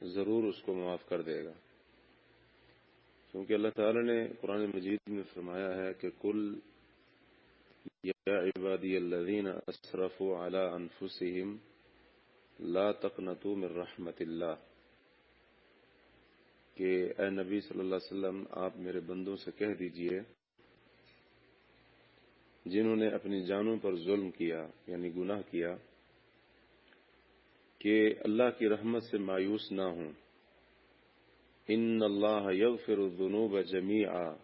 ضرور اس کو معاف کر دے گا۔ کیونکہ اللہ تعالی نے قرآن مجید میں فرمایا ہے کہ کل یا عبادی الذین اسرفوا علی انفسهم لا تقنطوا من رحمت اللہ، کہ اے نبی صلی اللہ علیہ وسلم، آپ میرے بندوں سے کہہ دیجیے، جنہوں نے اپنی جانوں پر ظلم کیا یعنی گناہ کیا کہ اللہ کی رحمت سے مایوس نہ ہوں۔ ان اللہ یغفر الذنوب جمیعا۔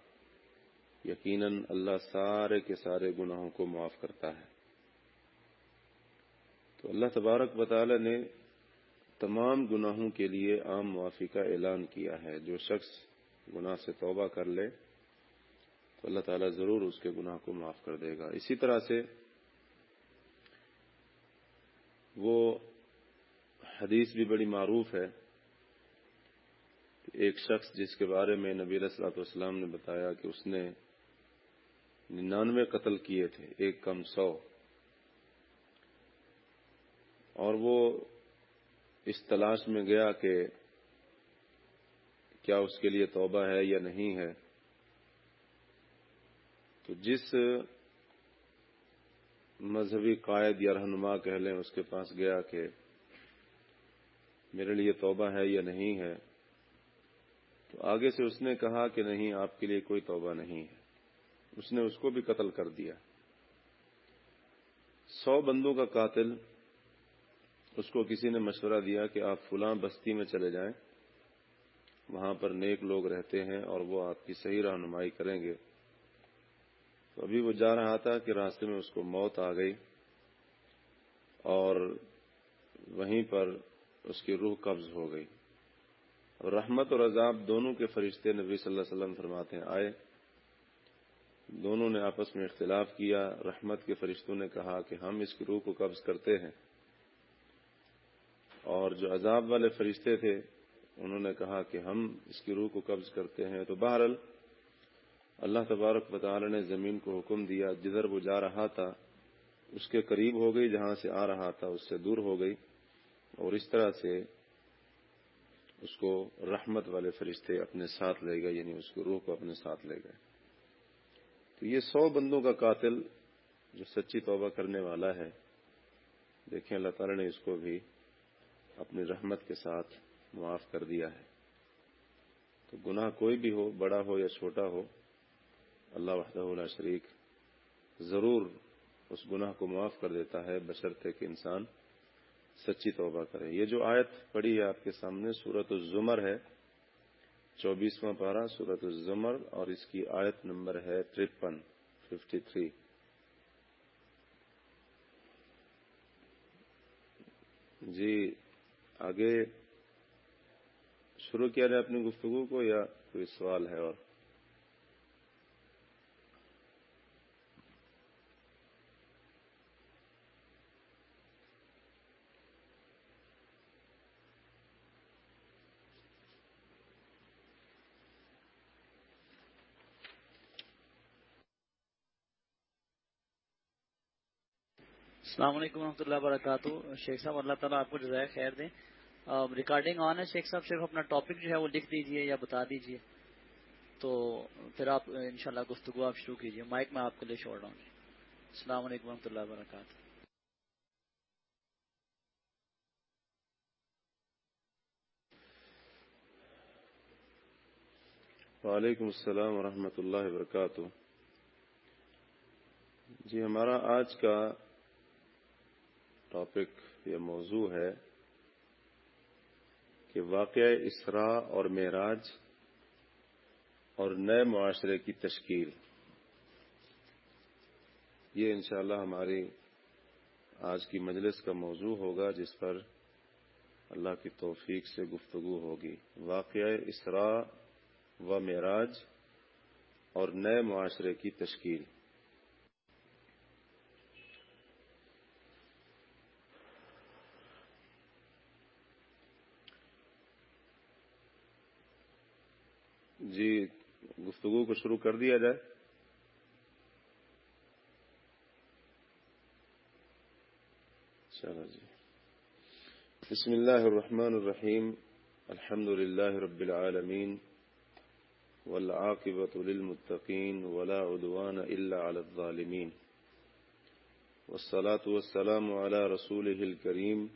یقیناً اللہ سارے کے سارے گناہوں کو معاف کرتا ہے۔ تو اللہ تبارک وطالعہ نے تمام گناہوں کے لیے عام معافی کا اعلان کیا ہے۔ جو شخص گناہ سے توبہ کر لے، تو اللہ تعالیٰ ضرور اس کے گناہ کو معاف کر دے گا۔ اسی طرح سے وہ حدیث بھی بڑی معروف ہے ایک شخص جس کے بارے میں نبی السلاۃ والسلام نے بتایا کہ اس نے ننانوے قتل کیے تھے، ایک کم سو۔ اور وہ اس تلاش میں گیا کہ کیا اس کے لیے توبہ ہے یا نہیں ہے۔ تو جس مذہبی قائد یا رہنما کہہ لیں، اس کے پاس گیا کہ میرے لیے توبہ ہے یا نہیں ہے، تو آگے سے اس نے کہا کہ نہیں، آپ کے لیے کوئی توبہ نہیں ہے۔ اس نے اس کو بھی قتل کر دیا۔ سو بندوں کا قاتل، اس کو کسی نے مشورہ دیا کہ آپ فلاں بستی میں چلے جائیں۔ وہاں پر نیک لوگ رہتے ہیں اور وہ آپ کی صحیح رہنمائی کریں گے۔ تو ابھی وہ جا رہا تھا کہ راستے میں اس کو موت آ گئی اور وہیں پر اس کی روح قبض ہو گئی۔ اور رحمت اور عذاب دونوں کے فرشتے نبی صلی اللہ علیہ وسلم فرماتے ہیں، آئے۔ دونوں نے آپس میں اختلاف کیا۔ رحمت کے فرشتوں نے کہا کہ ہم اس کی روح کو قبض کرتے ہیں۔ اور جو عذاب والے فرشتے تھے، انہوں نے کہا کہ ہم اس کی روح کو قبض کرتے ہیں۔ تو بہرحال، اللہ تبارک بطالہ نے زمین کو حکم دیا۔ جدھر وہ جا رہا تھا، اس کے قریب ہو گئی، جہاں سے آ رہا تھا، اس سے دور ہو گئی۔ اور اس طرح سے اس کو رحمت والے فرشتے اپنے ساتھ لے گئے یعنی اس کی روح کو اپنے ساتھ لے گئے۔ تو یہ سو بندوں کا قاتل جو سچی توبہ کرنے والا ہے، دیکھیں اللہ تعالی نے اس کو بھی اپنی رحمت کے ساتھ معاف کر دیا ہے۔ تو گناہ کوئی بھی ہو، بڑا ہو یا چھوٹا ہو، اللہ وحدہ اللہ شریک ضرور اس گناہ کو معاف کر دیتا ہے، بشرطے کہ انسان سچی توبہ کرے یہ جو آیت پڑی ہے آپ کے سامنے سورت الزمر ہے، چوبیسواں پارہ سورت الزمر، اور اس کی آیت نمبر ہے ترپن ففٹی تھری جی آگے شروع کیا جائے اپنی گفتگو کو یا کوئی سوال ہے اور؟ السلام علیکم و رحمۃ اللہ وبرکاتہ۔ شیخ صاحب، اللہ تعالیٰ آپ کو جزائے خیر دیں ریکارڈنگ آن ہے، شیخ صاحب، صرف اپنا ٹاپک جو ہے وہ لکھ دیجیے یا بتا دیجیے۔ تو پھر آپ انشاءاللہ گفتگو آپ شروع کیجیے۔ مائک میں آپ کے لیے چھوڑ رہا ہوں السلام علیکم و رحمۃ اللہ وبرکاتہ۔ وعلیکم السلام ورحمۃ اللہ وبرکاتہ۔ جی ہمارا آج کا ٹاپک یا موضوع ہے کہ واقع اسرا اور معراج اور نئے معاشرے کی تشکیل۔ یہ انشاءاللہ ہماری آج کی مجلس کا موضوع ہوگا جس پر اللہ کی توفیق سے گفتگو ہوگی۔ واقع اسرا و معراج اور نئے معاشرے کی تشکیل۔ جی گفتگو کو شروع کر دیا جائے۔ چلو جی۔ بسم اللہ الرحمن الرحیم۔ الحمد لله رب العالمين والعاقبة للمتقين ولا عدوان إلا على الظالمين والصلاة والسلام على رسوله الكريم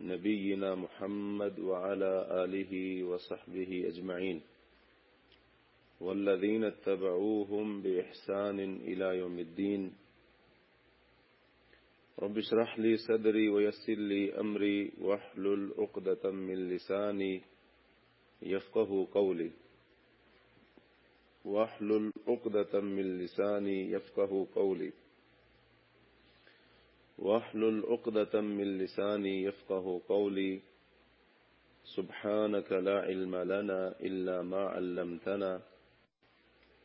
نبينا محمد وعلى آله وصحبه أجمعين والذين اتبعوهم بإحسان إلى يوم الدين رب اشرح لي صدري ويسر لي أمري واحلل عقدة من لساني يفقه قولي واحلل عقدة من لساني يفقه قولي واحلل عقدة من لساني يفقه قولي سبحانك لا علم لنا إلا ما علمتنا۔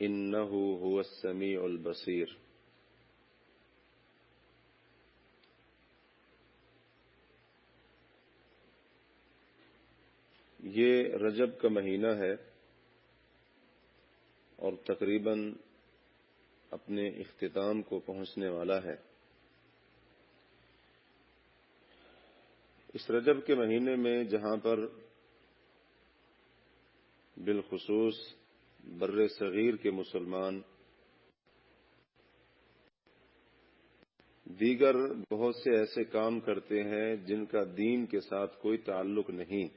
إنه هو السميع البصير. یہ رجب کا مہینہ ہے اور تقریباً اپنے اختتام کو پہنچنے والا ہے۔ اس رجب کے مہینے میں جہاں پر بالخصوص بر صغیر کے مسلمان، دیگر بہت سے ایسے کام کرتے ہیں جن کا دین کے ساتھ کوئی تعلق نہیں۔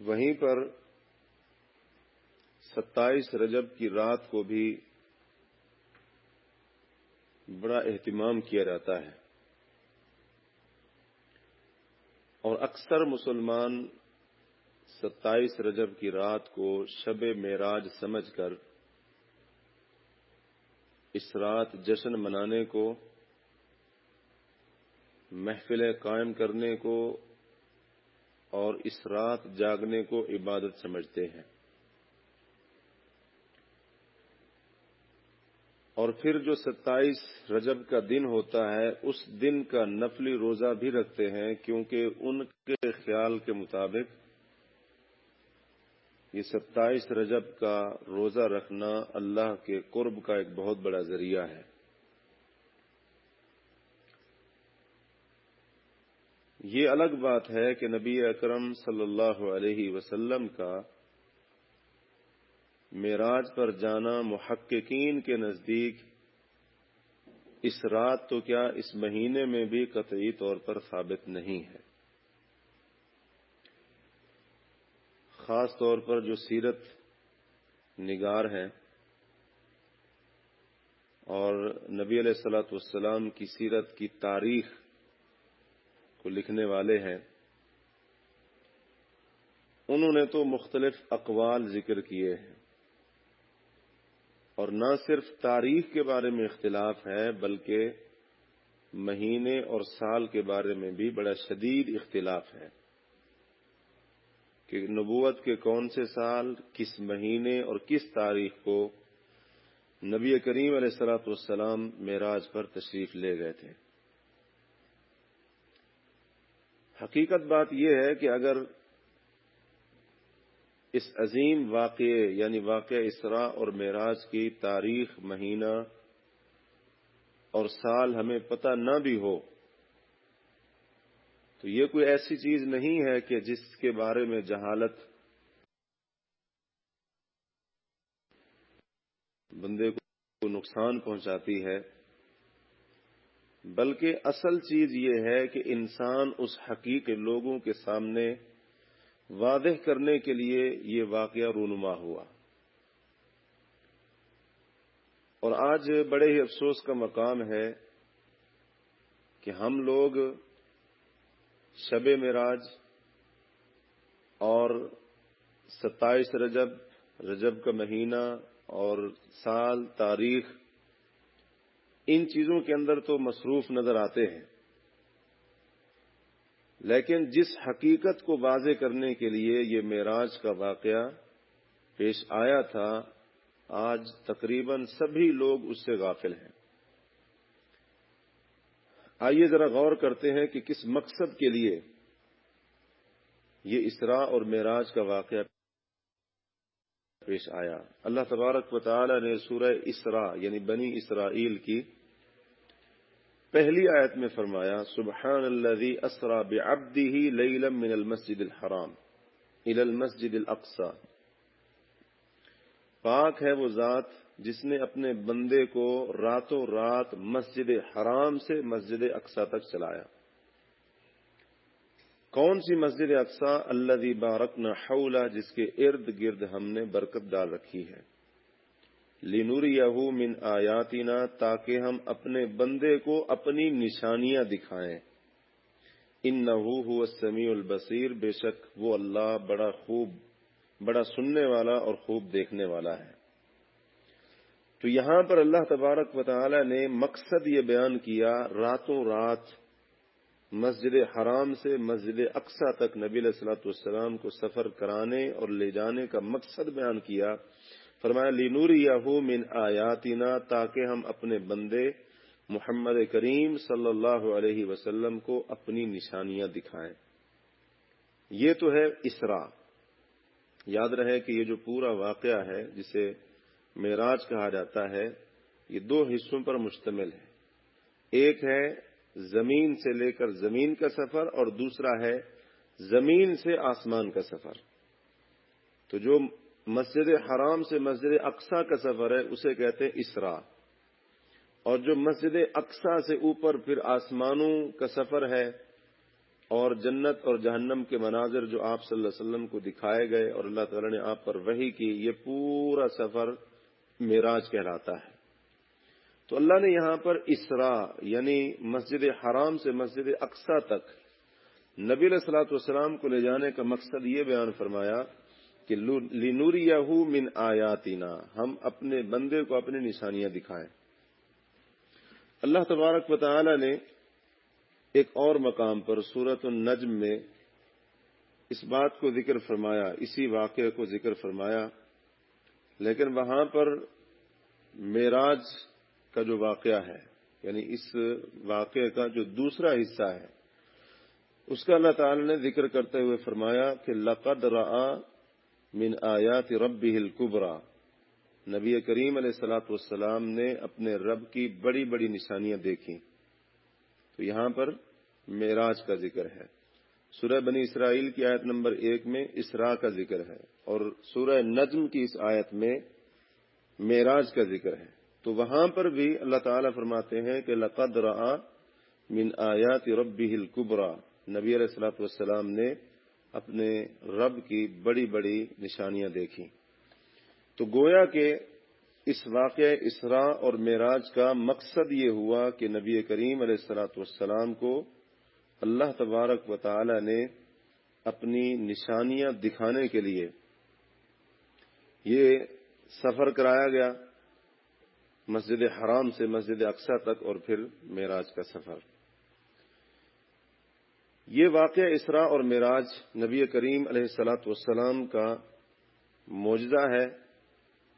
وہیں پر ستائیس رجب کی رات کو بھی بڑا اہتمام کیا جاتا ہے۔ اور اکثر مسلمان ستائیس رجب کی رات کو شب معراج سمجھ کر اس رات جشن منانے کو محفلیں قائم کرنے کو اور اس رات جاگنے کو عبادت سمجھتے ہیں۔ اور پھر جو ستائیس رجب کا دن ہوتا ہے، اس دن کا نفلی روزہ بھی رکھتے ہیں کیونکہ ان کے خیال کے مطابق یہ ستائیس رجب کا روزہ رکھنا اللہ کے قرب کا ایک بہت بڑا ذریعہ ہے۔ یہ الگ بات ہے کہ نبی اکرم صلی اللہ علیہ وسلم کا معراج پر جانا محققین کے نزدیک اس رات تو کیا اس مہینے میں بھی قطعی طور پر ثابت نہیں ہے۔ خاص طور پر جو سیرت نگار ہیں اور نبی علیہ السلاۃ والسلام کی سیرت کی تاریخ کو لکھنے والے ہیں، انہوں نے تو مختلف اقوال ذکر کیے ہیں۔ اور نہ صرف تاریخ کے بارے میں اختلاف ہے، بلکہ مہینے اور سال کے بارے میں بھی بڑا شدید اختلاف ہے۔ کہ نبوت کے کون سے سال، کس مہینے اور کس تاریخ کو نبی کریم علیہ السلاۃ والسلام معراج پر تشریف لے گئے تھے۔ حقیقت بات یہ ہے کہ اگر اس عظیم واقعے یعنی واقع اسرا اور معراج کی تاریخ، مہینہ اور سال ہمیں پتہ نہ بھی ہو تو یہ کوئی ایسی چیز نہیں ہے کہ جس کے بارے میں جہالت بندے کو نقصان پہنچاتی ہے، بلکہ اصل چیز یہ ہے کہ انسان اس حقیق لوگوں کے سامنے واضح کرنے کے لیے یہ واقعہ رونما ہوا۔ اور آج بڑے ہی افسوس کا مقام ہے کہ ہم لوگ شب معراج اور ستائیس رجب رجب کا مہینہ اور سال تاریخ، ان چیزوں کے اندر تو مصروف نظر آتے ہیں۔ لیکن جس حقیقت کو واضح کرنے کے لیے یہ معراج کا واقعہ پیش آیا تھا، آج تقریباً سبھی لوگ اس سے غافل ہیں۔ آئیے ذرا غور کرتے ہیں کہ کس مقصد کے لیے یہ اسرا اور معراج کا واقعہ پیش آیا۔ اللہ تبارک و تعالی نے سورہ اسرا یعنی بنی اسرائیل کی پہلی آیت میں فرمایا، سبحان الذي اسرا بعبده ليلا من المسجد الحرام الى المسجد الاقصى پاک ہے وہ ذات جس نے اپنے بندے کو راتوں رات مسجد حرام سے مسجد اقسا تک چلایا۔ کون سی مسجد اقسا اللہ بارک نہ جس کے ارد گرد ہم نے برکت ڈال رکھی ہے۔ لینوری من آیاتینا تاکہ ہم اپنے بندے کو اپنی نشانیاں دکھائیں۔ ان نہ سمیع البصیر، بے شک وہ اللہ بڑا خوب، بڑا سننے والا اور خوب دیکھنے والا ہے۔ تو یہاں پر اللہ تبارک و تعالی نے مقصد یہ بیان کیا، راتوں رات مسجد حرام سے مسجد اقسا تک نبی علیہ السلاۃ والسلام کو سفر کرانے اور لے جانے کا مقصد بیان کیا۔ فرمایا لینور یاہو من آیاتنا تاکہ ہم اپنے بندے محمد کریم صلی اللہ علیہ وسلم کو اپنی نشانیاں دکھائیں۔ یہ تو ہے اسرا یاد رہے کہ یہ جو پورا واقعہ ہے، جسے معراج کہا جاتا ہے، یہ دو حصوں پر مشتمل ہے۔ ایک ہے زمین سے لے کر زمین کا سفر اور دوسرا ہے زمین سے آسمان کا سفر۔ تو جو مسجد حرام سے مسجد اقسا کا سفر ہے، اسے کہتے ہیں اسرا۔ اور جو مسجد اقسا سے اوپر پھر آسمانوں کا سفر ہے، اور جنت اور جہنم کے مناظر جو آپ صلی اللہ علیہ وسلم کو دکھائے گئے اور اللہ تعالی نے آپ پر وہی کی، یہ پورا سفر معراج کہلاتا ہے۔ تو اللہ نے یہاں پر اسرا یعنی مسجد حرام سے مسجد اقسا تک نبی علیہ السلاۃ والسلام کو لے جانے کا مقصد یہ بیان فرمایا کہ لینوری من آیاتینا ہم اپنے بندے کو اپنی نشانیاں دکھائیں۔ اللہ تبارک و تعالی نے ایک اور مقام پر سورت النجم میں اس بات کو ذکر فرمایا، اسی واقعے کو ذکر فرمایا لیکن وہاں پر معراج کا جو واقعہ ہے یعنی اس واقعے کا جو دوسرا حصہ ہے، اس کا اللہ تعالی نے ذکر کرتے ہوئے فرمایا کہ لقد را من آیات رب القبرا نبی کریم علیہ السلاۃ والسلام نے اپنے رب کی بڑی بڑی نشانیاں دیکھی تو یہاں پر معراج کا ذکر ہے۔ سورہ بنی اسرائیل کی آیت نمبر ایک میں اسرا کا ذکر ہے اور سورہ نجم کی اس آیت میں معراج کا ذکر ہے۔ تو وہاں پر بھی اللہ تعالی فرماتے ہیں کہ لقد را من آیات ربی القبرا نبی علیہ السلاۃ والسلام نے اپنے رب کی بڑی بڑی نشانیاں دیکھی۔ تو گویا کہ اس واقع اسرا اور معراج کا مقصد یہ ہوا کہ نبی کریم علیہ السلاۃ والسلام کو اللہ تبارک و تعالی نے اپنی نشانیاں دکھانے کے لیے یہ سفر کرایا گیا مسجد حرام سے مسجد اقسا تک اور پھر معراج کا سفر۔ یہ واقعہ اسرا اور معراج نبی کریم علیہ السلاۃ والسلام کا معجزہ ہے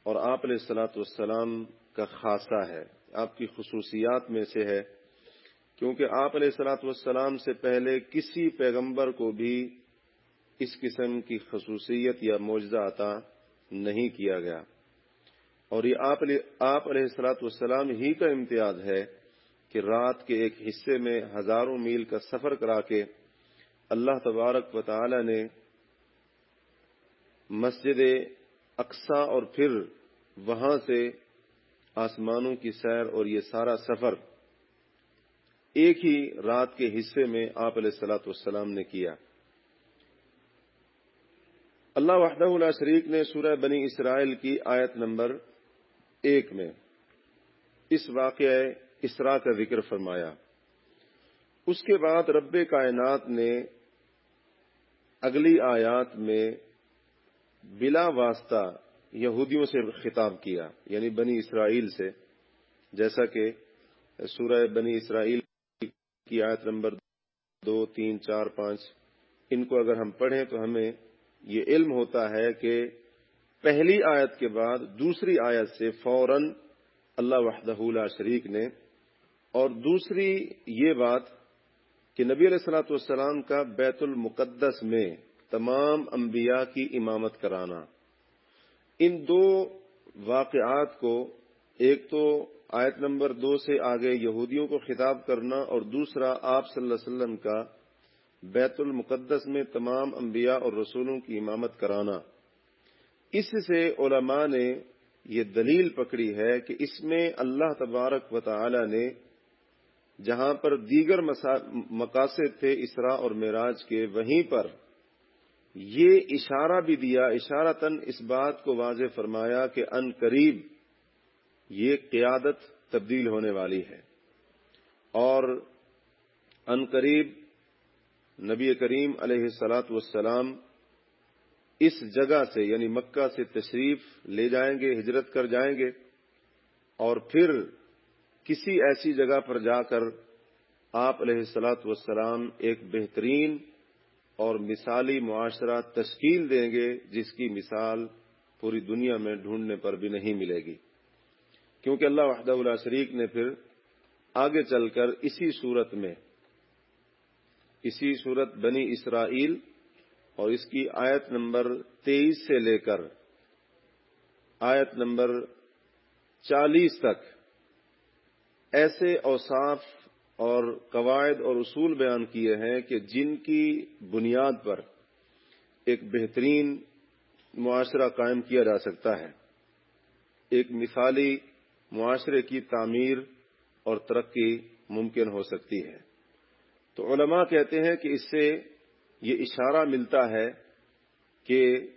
اور آپ علیہ السلاۃ والسلام کا خاصہ ہے۔ آپ کی خصوصیات میں سے ہے۔ کیونکہ آپ علیہ السلاۃ والسلام سے پہلے کسی پیغمبر کو بھی اس قسم کی خصوصیت یا معجزہ عطا نہیں کیا گیا۔ اور یہ آپ علیہ السلاۃ والسلام ہی کا امتیاز ہے کہ رات کے ایک حصے میں ہزاروں میل کا سفر کرا کے اللہ تبارک و تعالی نے مسجد اقسا اور پھر وہاں سے آسمانوں کی سیر اور یہ سارا سفر ایک ہی رات کے حصے میں آپ علیہ السلاۃ والسلام نے کیا۔ اللہ وحدہ اللہ شریک نے سورہ بنی اسرائیل کی آیت نمبر ایک میں اس واقعہ اسرا کا ذکر فرمایا۔ اس کے بعد رب کائنات نے اگلی آیات میں بلا واسطہ یہودیوں سے خطاب کیا یعنی بنی اسرائیل سے، جیسا کہ سورہ بنی اسرائیل کی آیت نمبر دو، تین، چار، پانچ۔ ان کو اگر ہم پڑھیں تو ہمیں یہ علم ہوتا ہے کہ پہلی آیت کے بعد دوسری آیت سے فوراً اللہ وحدہ لا شریک نے۔ اور دوسری یہ بات کہ نبی علیہ السلاۃ والسلام کا بیت المقدس میں تمام انبیاء کی امامت کرانا۔ ان دو واقعات کو ایک تو آیت نمبر دو سے آگے یہودیوں کو خطاب کرنا اور دوسرا آپ صلی اللہ علیہ وسلم کا بیت المقدس میں تمام انبیاء اور رسولوں کی امامت کرانا۔ اس سے علماء نے یہ دلیل پکڑی ہے کہ اس میں اللہ تبارک و تعالی نے جہاں پر دیگر مقاصد تھے اسرا اور معراج کے، وہیں پر یہ اشارہ بھی دیا، اشارتاً اس بات کو واضح فرمایا کہ ان قریب یہ قیادت تبدیل ہونے والی ہے۔ اور ان قریب نبی کریم علیہ السلاۃ والسلام اس جگہ سے یعنی مکہ سے تشریف لے جائیں گے، ہجرت کر جائیں گے اور پھر کسی ایسی جگہ پر جا کر آپ علیہ السلاۃ والسلام ایک بہترین اور مثالی معاشرہ تشکیل دیں گے، جس کی مثال پوری دنیا میں ڈھونڈنے پر بھی نہیں ملے گی۔ کیونکہ اللہ وحدہ اللہ شریک نے پھر آگے چل کر اسی صورت میں، اسی صورت بنی اسرائیل اور اس کی آیت نمبر تیئیس سے لے کر آیت نمبر چالیس تک ایسے اوصاف اور قواعد اور اصول بیان کیے ہیں کہ جن کی بنیاد پر ایک بہترین معاشرہ قائم کیا جا سکتا ہے۔ ایک مثالی معاشرے کی تعمیر اور ترقی ممکن ہو سکتی ہے۔ تو علماء کہتے ہیں کہ اس سے یہ اشارہ ملتا ہے کہ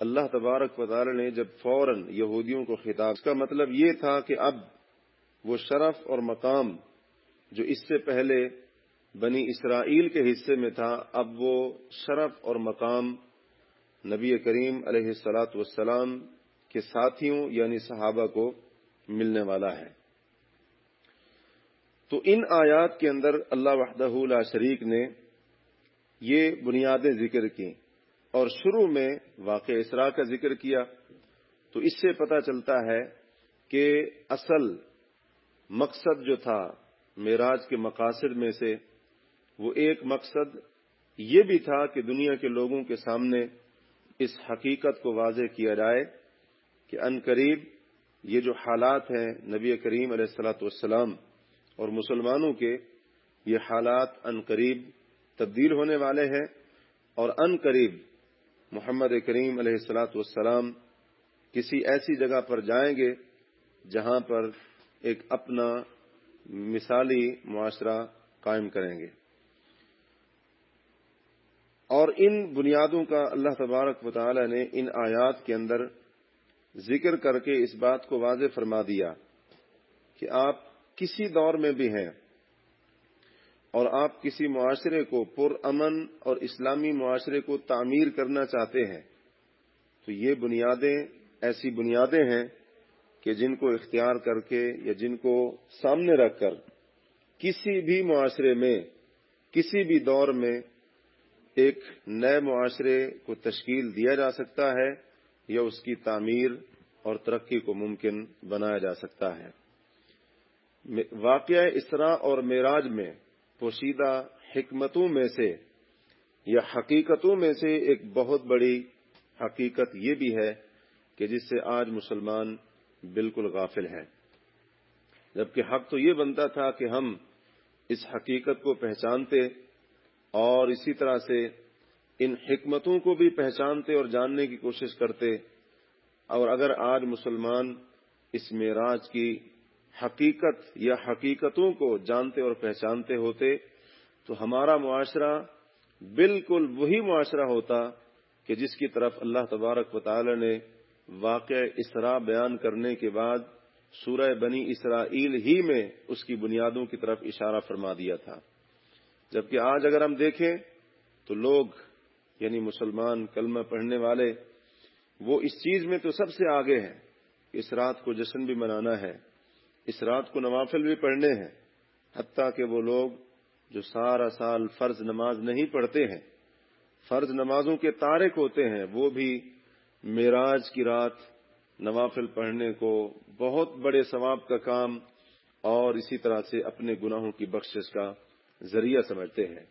اللہ تبارک و تعالی نے جب فوراً یہودیوں کو خطاب، اس کا مطلب یہ تھا کہ اب وہ شرف اور مقام جو اس سے پہلے بنی اسرائیل کے حصے میں تھا، اب وہ شرف اور مقام نبی کریم علیہ السلاۃ والسلام کے ساتھیوں یعنی صحابہ کو ملنے والا ہے۔ تو ان آیات کے اندر اللہ وحدہ لا شریک نے یہ بنیادیں ذکر کی اور شروع میں واقع اسرا کا ذکر کیا۔ تو اس سے پتہ چلتا ہے کہ اصل مقصد جو تھا معراج کے مقاصد میں سے، وہ ایک مقصد یہ بھی تھا کہ دنیا کے لوگوں کے سامنے اس حقیقت کو واضح کیا جائے کہ ان قریب یہ جو حالات ہیں نبی کریم علیہ السلاۃ والسلام اور مسلمانوں کے، یہ حالات ان قریب تبدیل ہونے والے ہیں اور ان قریب محمد کریم علیہ السلاۃ والسلام کسی ایسی جگہ پر جائیں گے جہاں پر ایک اپنا مثالی معاشرہ قائم کریں گے۔ اور ان بنیادوں کا اللہ تبارک و تعالی نے ان آیات کے اندر ذکر کر کے اس بات کو واضح فرما دیا کہ آپ کسی دور میں بھی ہیں اور آپ کسی معاشرے کو پر امن اور اسلامی معاشرے کو تعمیر کرنا چاہتے ہیں، تو یہ بنیادیں ایسی بنیادیں ہیں کہ جن کو اختیار کر کے یا جن کو سامنے رکھ کر کسی بھی معاشرے میں، کسی بھی دور میں ایک نئے معاشرے کو تشکیل دیا جا سکتا ہے یا اس کی تعمیر اور ترقی کو ممکن بنایا جا سکتا ہے۔ واقعہ اسرا اور معراج میں پوشیدہ حکمتوں میں سے یا حقیقتوں میں سے ایک بہت بڑی حقیقت یہ بھی ہے کہ جس سے آج مسلمان بالکل غافل ہے جبکہ حق تو یہ بنتا تھا کہ ہم اس حقیقت کو پہچانتے اور اسی طرح سے ان حکمتوں کو بھی پہچانتے اور جاننے کی کوشش کرتے اور اگر آج مسلمان اس معراج کی حقیقت یا حقیقتوں کو جانتے اور پہچانتے ہوتے، تو ہمارا معاشرہ بالکل وہی معاشرہ ہوتا کہ جس کی طرف اللہ تبارک و تعالی نے واقع اسرا بیان کرنے کے بعد سورہ بنی اسرائیل ہی میں اس کی بنیادوں کی طرف اشارہ فرما دیا تھا۔ جبکہ آج اگر ہم دیکھیں تو لوگ یعنی مسلمان کلمہ پڑھنے والے وہ اس چیز میں تو سب سے آگے ہیں۔ اس رات کو جشن بھی منانا ہے۔ اس رات کو نوافل بھی پڑھنے ہیں۔ حتیٰ کہ وہ لوگ جو سارا سال فرض نماز نہیں پڑھتے ہیں، فرض نمازوں کے تارک ہوتے ہیں، وہ بھی معراج کی رات نوافل پڑھنے کو بہت بڑے ثواب کا کام اور اسی طرح سے اپنے گناہوں کی بخشش کا ذریعہ سمجھتے ہیں۔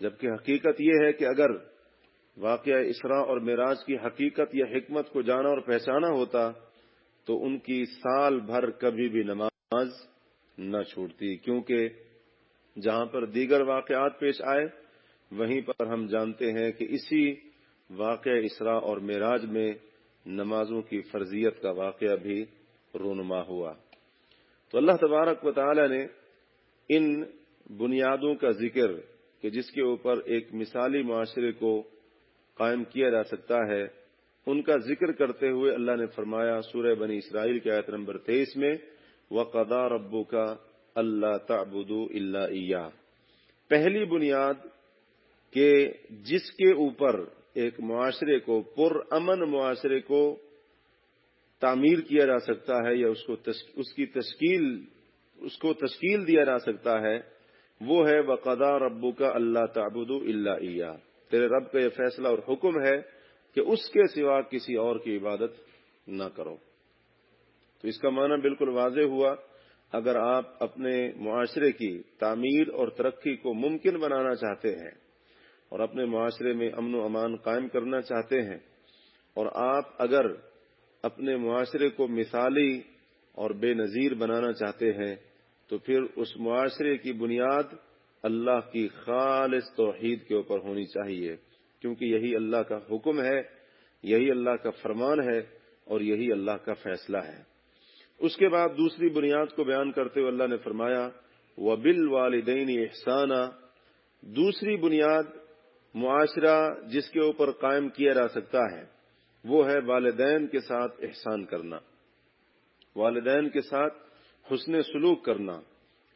جبکہ حقیقت یہ ہے کہ اگر واقعہ اسرا اور معراج کی حقیقت یا حکمت کو جانا اور پہچانا ہوتا تو ان کی سال بھر کبھی بھی نماز نہ چھوٹتی، کیونکہ جہاں پر دیگر واقعات پیش آئے، وہیں پر ہم جانتے ہیں کہ اسی واقع اسرا اور معراج میں نمازوں کی فرضیت کا واقعہ بھی رونما ہوا۔ تو اللہ تبارک و تعالی نے ان بنیادوں کا ذکر کہ جس کے اوپر ایک مثالی معاشرے کو قائم کیا جا سکتا ہے۔ ان کا ذکر کرتے ہوئے اللہ نے فرمایا، سورہ بنی اسرائیل کے آیت نمبر تیئیس میں و قدا ربو کا اللہ تعبد اللہ پہلی بنیاد کہ جس کے اوپر ایک معاشرے کو، پر امن معاشرے کو تعمیر کیا جا سکتا ہے یا اس کو اس کی تشکیل، اس کو تشکیل دیا جا سکتا ہے، وہ ہے وقدا ربو کا اللہ تعبد اللہ تیرے رب کا یہ فیصلہ اور حکم ہے کہ اس کے سوا کسی اور کی عبادت نہ کرو۔ تو اس کا معنی بالکل واضح ہوا۔ اگر آپ اپنے معاشرے کی تعمیر اور ترقی کو ممکن بنانا چاہتے ہیں اور اپنے معاشرے میں امن و امان قائم کرنا چاہتے ہیں اور آپ اگر اپنے معاشرے کو مثالی اور بے نظیر بنانا چاہتے ہیں تو پھر اس معاشرے کی بنیاد اللہ کی خالص توحید کے اوپر ہونی چاہیے، کیونکہ یہی اللہ کا حکم ہے، یہی اللہ کا فرمان ہے اور یہی اللہ کا فیصلہ ہے۔ اس کے بعد دوسری بنیاد کو بیان کرتے ہوئے اللہ نے فرمایا و بل والدین احسانہ دوسری بنیاد معاشرہ جس کے اوپر قائم کیا جا سکتا ہے، وہ ہے والدین کے ساتھ احسان کرنا۔ والدین کے ساتھ حسن سلوک کرنا۔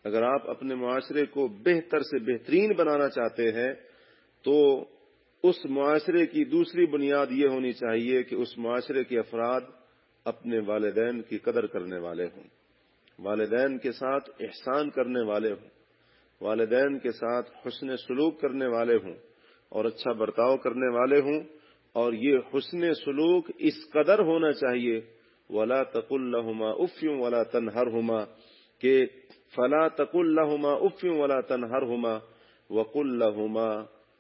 اگر آپ اپنے معاشرے کو بہتر سے بہترین بنانا چاہتے ہیں، تو اس معاشرے کی دوسری بنیاد یہ ہونی چاہیے کہ اس معاشرے کے افراد اپنے والدین کی قدر کرنے والے ہوں۔ والدین کے ساتھ احسان کرنے والے ہوں۔ والدین کے ساتھ حسن سلوک کرنے والے ہوں اور اچھا برتاؤ کرنے والے ہوں۔ اور یہ حسن سلوک اس قدر ہونا چاہیے، ولا تق الحما افیوں ولا تنہر ہوما کہ فلا تق الحما افیوں ولا تنہر ہوما وق الحما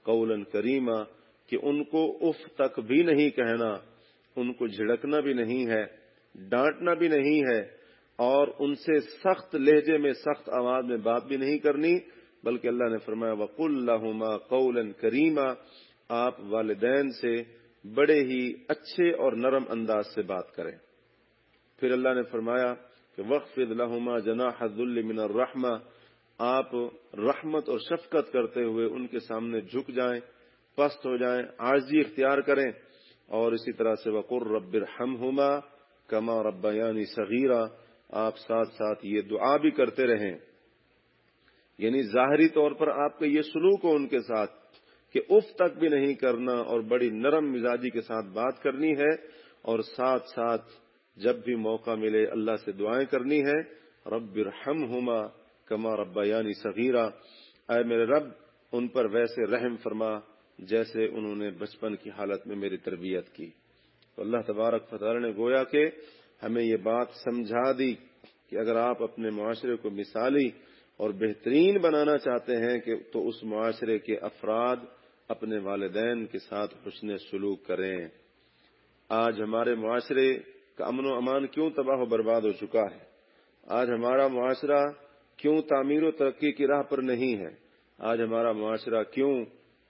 قول کریما کہ ان کو اف تک بھی نہیں کہنا، ان کو جھڑکنا بھی نہیں ہے، ڈانٹنا بھی نہیں ہے، اور ان سے سخت لہجے میں، سخت آواز میں بات بھی نہیں کرنی، بلکہ اللہ نے فرمایا وق الحما قول کریما آپ والدین سے بڑے ہی اچھے اور نرم انداز سے بات کریں۔ پھر اللہ نے فرمایا کہ وقف الحما جنا حد المن الرحمہ آپ رحمت اور شفقت کرتے ہوئے ان کے سامنے جھک جائیں، پست ہو جائیں، عارضی اختیار کریں۔ اور اسی طرح سے وقر رب الحم ہوما کما رب یعنی صغیرہ آپ ساتھ ساتھ یہ دعا بھی کرتے رہیں۔ یعنی ظاہری طور پر آپ کا یہ سلوک ہو ان کے ساتھ کہ اف تک بھی نہیں کرنا اور بڑی نرم مزاجی کے ساتھ بات کرنی ہے اور ساتھ ساتھ جب بھی موقع ملے اللہ سے دعائیں کرنی ہے رب رحم ہوما کما ربا یعنی صغیرہ اے میرے رب، ان پر ویسے رحم فرما، جیسے انہوں نے بچپن کی حالت میں میری تربیت کی۔ تو اللہ تبارک فتح نے گویا کہ ہمیں یہ بات سمجھا دی کہ اگر آپ اپنے معاشرے کو مثالی اور بہترین بنانا چاہتے ہیں کہ تو اس معاشرے کے افراد اپنے والدین کے ساتھ حسن سلوک کریں۔ آج ہمارے معاشرے کا امن و امان کیوں تباہ و برباد ہو چکا ہے؟ آج ہمارا معاشرہ کیوں تعمیر و ترقی کی راہ پر نہیں ہے؟ آج ہمارا معاشرہ کیوں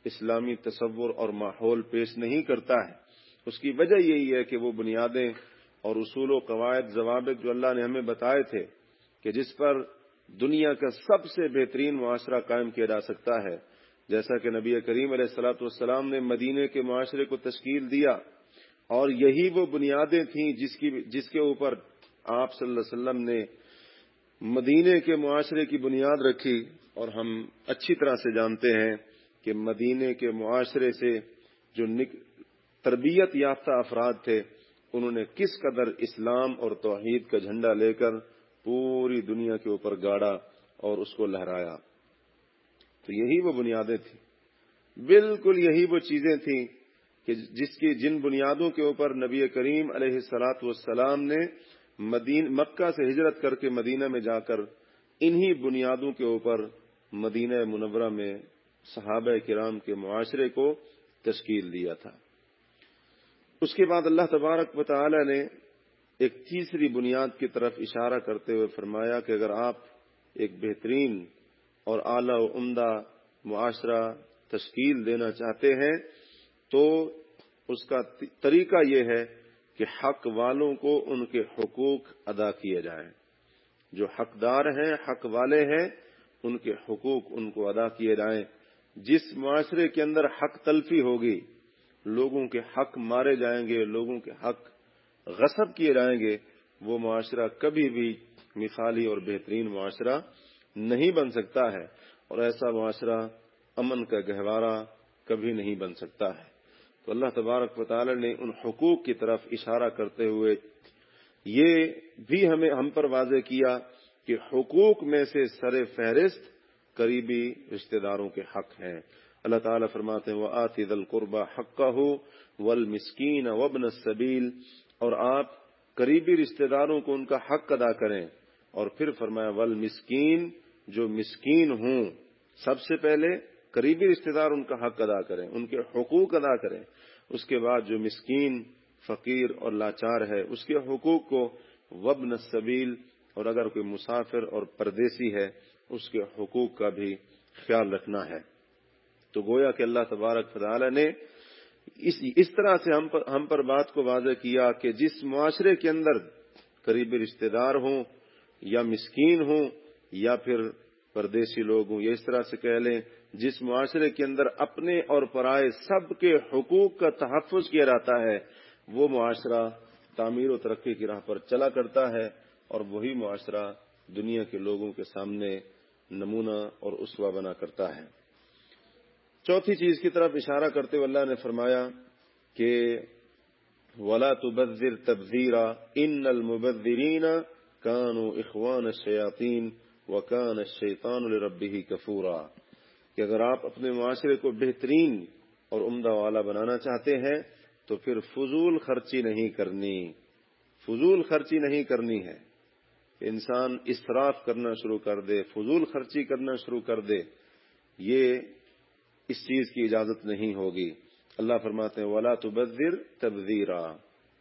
اسلامی تصور اور ماحول پیش نہیں کرتا ہے؟ اس کی وجہ یہی ہے کہ وہ بنیادیں اور اصول و قواعد ضوابط جو اللہ نے ہمیں بتائے تھے کہ جس پر دنیا کا سب سے بہترین معاشرہ قائم کیا جا سکتا ہے، جیسا کہ نبی کریم علیہ السلاۃ والسلام نے مدینے کے معاشرے کو تشکیل دیا اور یہی وہ بنیادیں تھیں جس کی جس کے اوپر آپ صلی اللہ علیہ وسلم نے مدینے کے معاشرے کی بنیاد رکھی اور ہم اچھی طرح سے جانتے ہیں کہ مدینے کے معاشرے سے جو تربیت یافتہ افراد تھے، انہوں نے کس قدر اسلام اور توحید کا جھنڈا لے کر پوری دنیا کے اوپر گاڑا اور اس کو لہرایا۔ تو یہی وہ بنیادیں تھیں۔ بالکل یہی وہ چیزیں تھیں کہ جس کی جن بنیادوں کے اوپر نبی کریم علیہ السلاط والسلام نے مدین مکہ سے ہجرت کر کے مدینہ میں جا کر انہی بنیادوں کے اوپر مدینہ منورہ میں صحابہ کرام کے معاشرے کو تشکیل دیا تھا۔ اس کے بعد اللہ تبارک و تعالی نے ایک تیسری بنیاد کی طرف اشارہ کرتے ہوئے فرمایا کہ اگر آپ ایک بہترین اور اعلی و عمدہ معاشرہ تشکیل دینا چاہتے ہیں تو اس کا طریقہ یہ ہے کہ حق والوں کو ان کے حقوق ادا کیے جائیں۔ جو حقدار ہیں، حق والے ہیں، ان کے حقوق ان کو ادا کیے جائیں۔ جس معاشرے کے اندر حق تلفی ہوگی، لوگوں کے حق مارے جائیں گے، لوگوں کے حق غصب کیے جائیں گے، وہ معاشرہ کبھی بھی مثالی اور بہترین معاشرہ نہیں بن سکتا ہے۔ اور ایسا معاشرہ امن کا گہوارہ کبھی نہیں بن سکتا ہے۔ تو اللہ تبارک و تعالی نے ان حقوق کی طرف اشارہ کرتے ہوئے یہ بھی ہمیں ہم پر واضح کیا کہ حقوق میں سے سر فہرست قریبی رشتہ داروں کے حق ہیں۔ اللہ تعالیٰ فرماتے ہیں وہ آتی دل قربا حق کا ہو ول مسکین وبن سبیل اور آپ قریبی رشتہ داروں کو ان کا حق ادا کریں۔ اور پھر فرمایا ول مسکین جو مسکین ہوں، سب سے پہلے قریبی رشتہ دار ان کا حق ادا کریں، ان کے حقوق ادا کریں۔ اس کے بعد جو مسکین، فقیر اور لاچار ہے، اس کے حقوق کو وبن سبیل اور اگر کوئی مسافر اور پردیسی ہے، اس کے حقوق کا بھی خیال رکھنا ہے۔ تو گویا کہ اللہ تبارک فضال نے اس اس طرح سے ہم پر ہم پر بات کو واضح کیا کہ جس معاشرے کے اندر قریبی رشتہ دار ہوں یا مسکین ہوں یا پھر پردیسی لوگ ہوں، یا اس طرح سے کہہ لیں جس معاشرے کے اندر اپنے اور پرائے سب کے حقوق کا تحفظ کیا جاتا ہے، وہ معاشرہ تعمیر و ترقی کی راہ پر چلا کرتا ہے اور وہی معاشرہ دنیا کے لوگوں کے سامنے نمونہ اور اسوا بنا کرتا ہے۔ چوتھی چیز کی طرف اشارہ کرتے ہوئے اللہ نے فرمایا کہ ولا تبذر تبذیرا ان المبذرین کانو اخوان الشیاطین وکان الشیطان لربه کفورا کہ اگر آپ اپنے معاشرے کو بہترین اور عمدہ والا بنانا چاہتے ہیں، تو پھر فضول خرچی نہیں کرنی۔ فضول خرچی نہیں کرنی ہے۔ انسان اسراف کرنا شروع کر دے، فضول خرچی کرنا شروع کر دے، یہ اس چیز کی اجازت نہیں ہوگی۔ اللہ فرماتے ہیں، ولا تبذر تبذیرا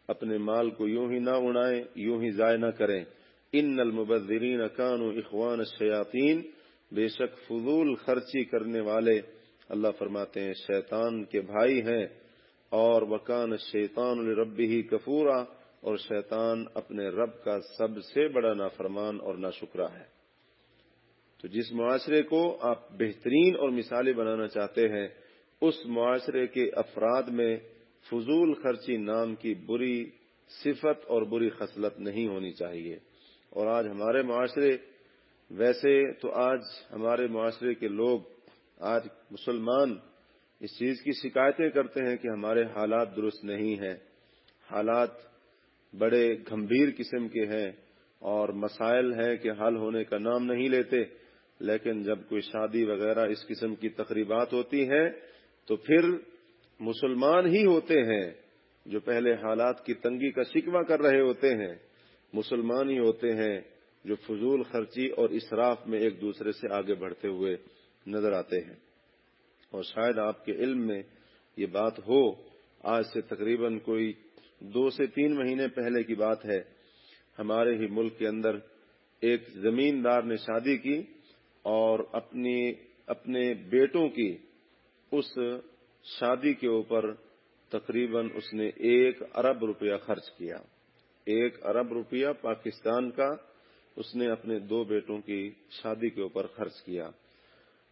اپنے مال کو یوں ہی نہ اڑائیں، یوں ہی ضائع نہ کریں۔ ان المبذرین کانو اخوان الشیاطین بے شک فضول خرچی کرنے والے، اللہ فرماتے ہیں، شیطان کے بھائی ہیں۔ اور وکان شیطان الربی ہی کفورا، اور شیطان اپنے رب کا سب سے بڑا نافرمان اور نہ شکرا ہے۔ تو جس معاشرے کو آپ بہترین اور مثالیں بنانا چاہتے ہیں، اس معاشرے کے افراد میں فضول خرچی نام کی بری صفت اور بری خصلت نہیں ہونی چاہیے۔ اور آج ہمارے معاشرے ویسے تو آج ہمارے معاشرے کے لوگ، آج مسلمان اس چیز کی شکایتیں کرتے ہیں کہ ہمارے حالات درست نہیں ہیں۔ حالات بڑے گمبھیر قسم کے ہیں اور مسائل ہیں کہ حل ہونے کا نام نہیں لیتے، لیکن جب کوئی شادی وغیرہ اس قسم کی تقریبات ہوتی ہیں تو پھر مسلمان ہی ہوتے ہیں جو پہلے حالات کی تنگی کا شکوہ کر رہے ہوتے ہیں۔ مسلمان ہی ہوتے ہیں جو فضول خرچی اور اسراف میں ایک دوسرے سے آگے بڑھتے ہوئے نظر آتے ہیں۔ اور شاید آپ کے علم میں یہ بات ہو، آج سے تقریباً کوئی دو سے تین مہینے پہلے کی بات ہے۔ ہمارے ہی ملک کے اندر ایک زمیندار نے شادی کی اور اپنی، اپنے بیٹوں کی اس شادی کے اوپر تقریباً اس نے ایک ارب روپیہ خرچ کیا۔ ایک ارب روپیہ پاکستان کا اس نے اپنے دو بیٹوں کی شادی کے اوپر خرچ کیا۔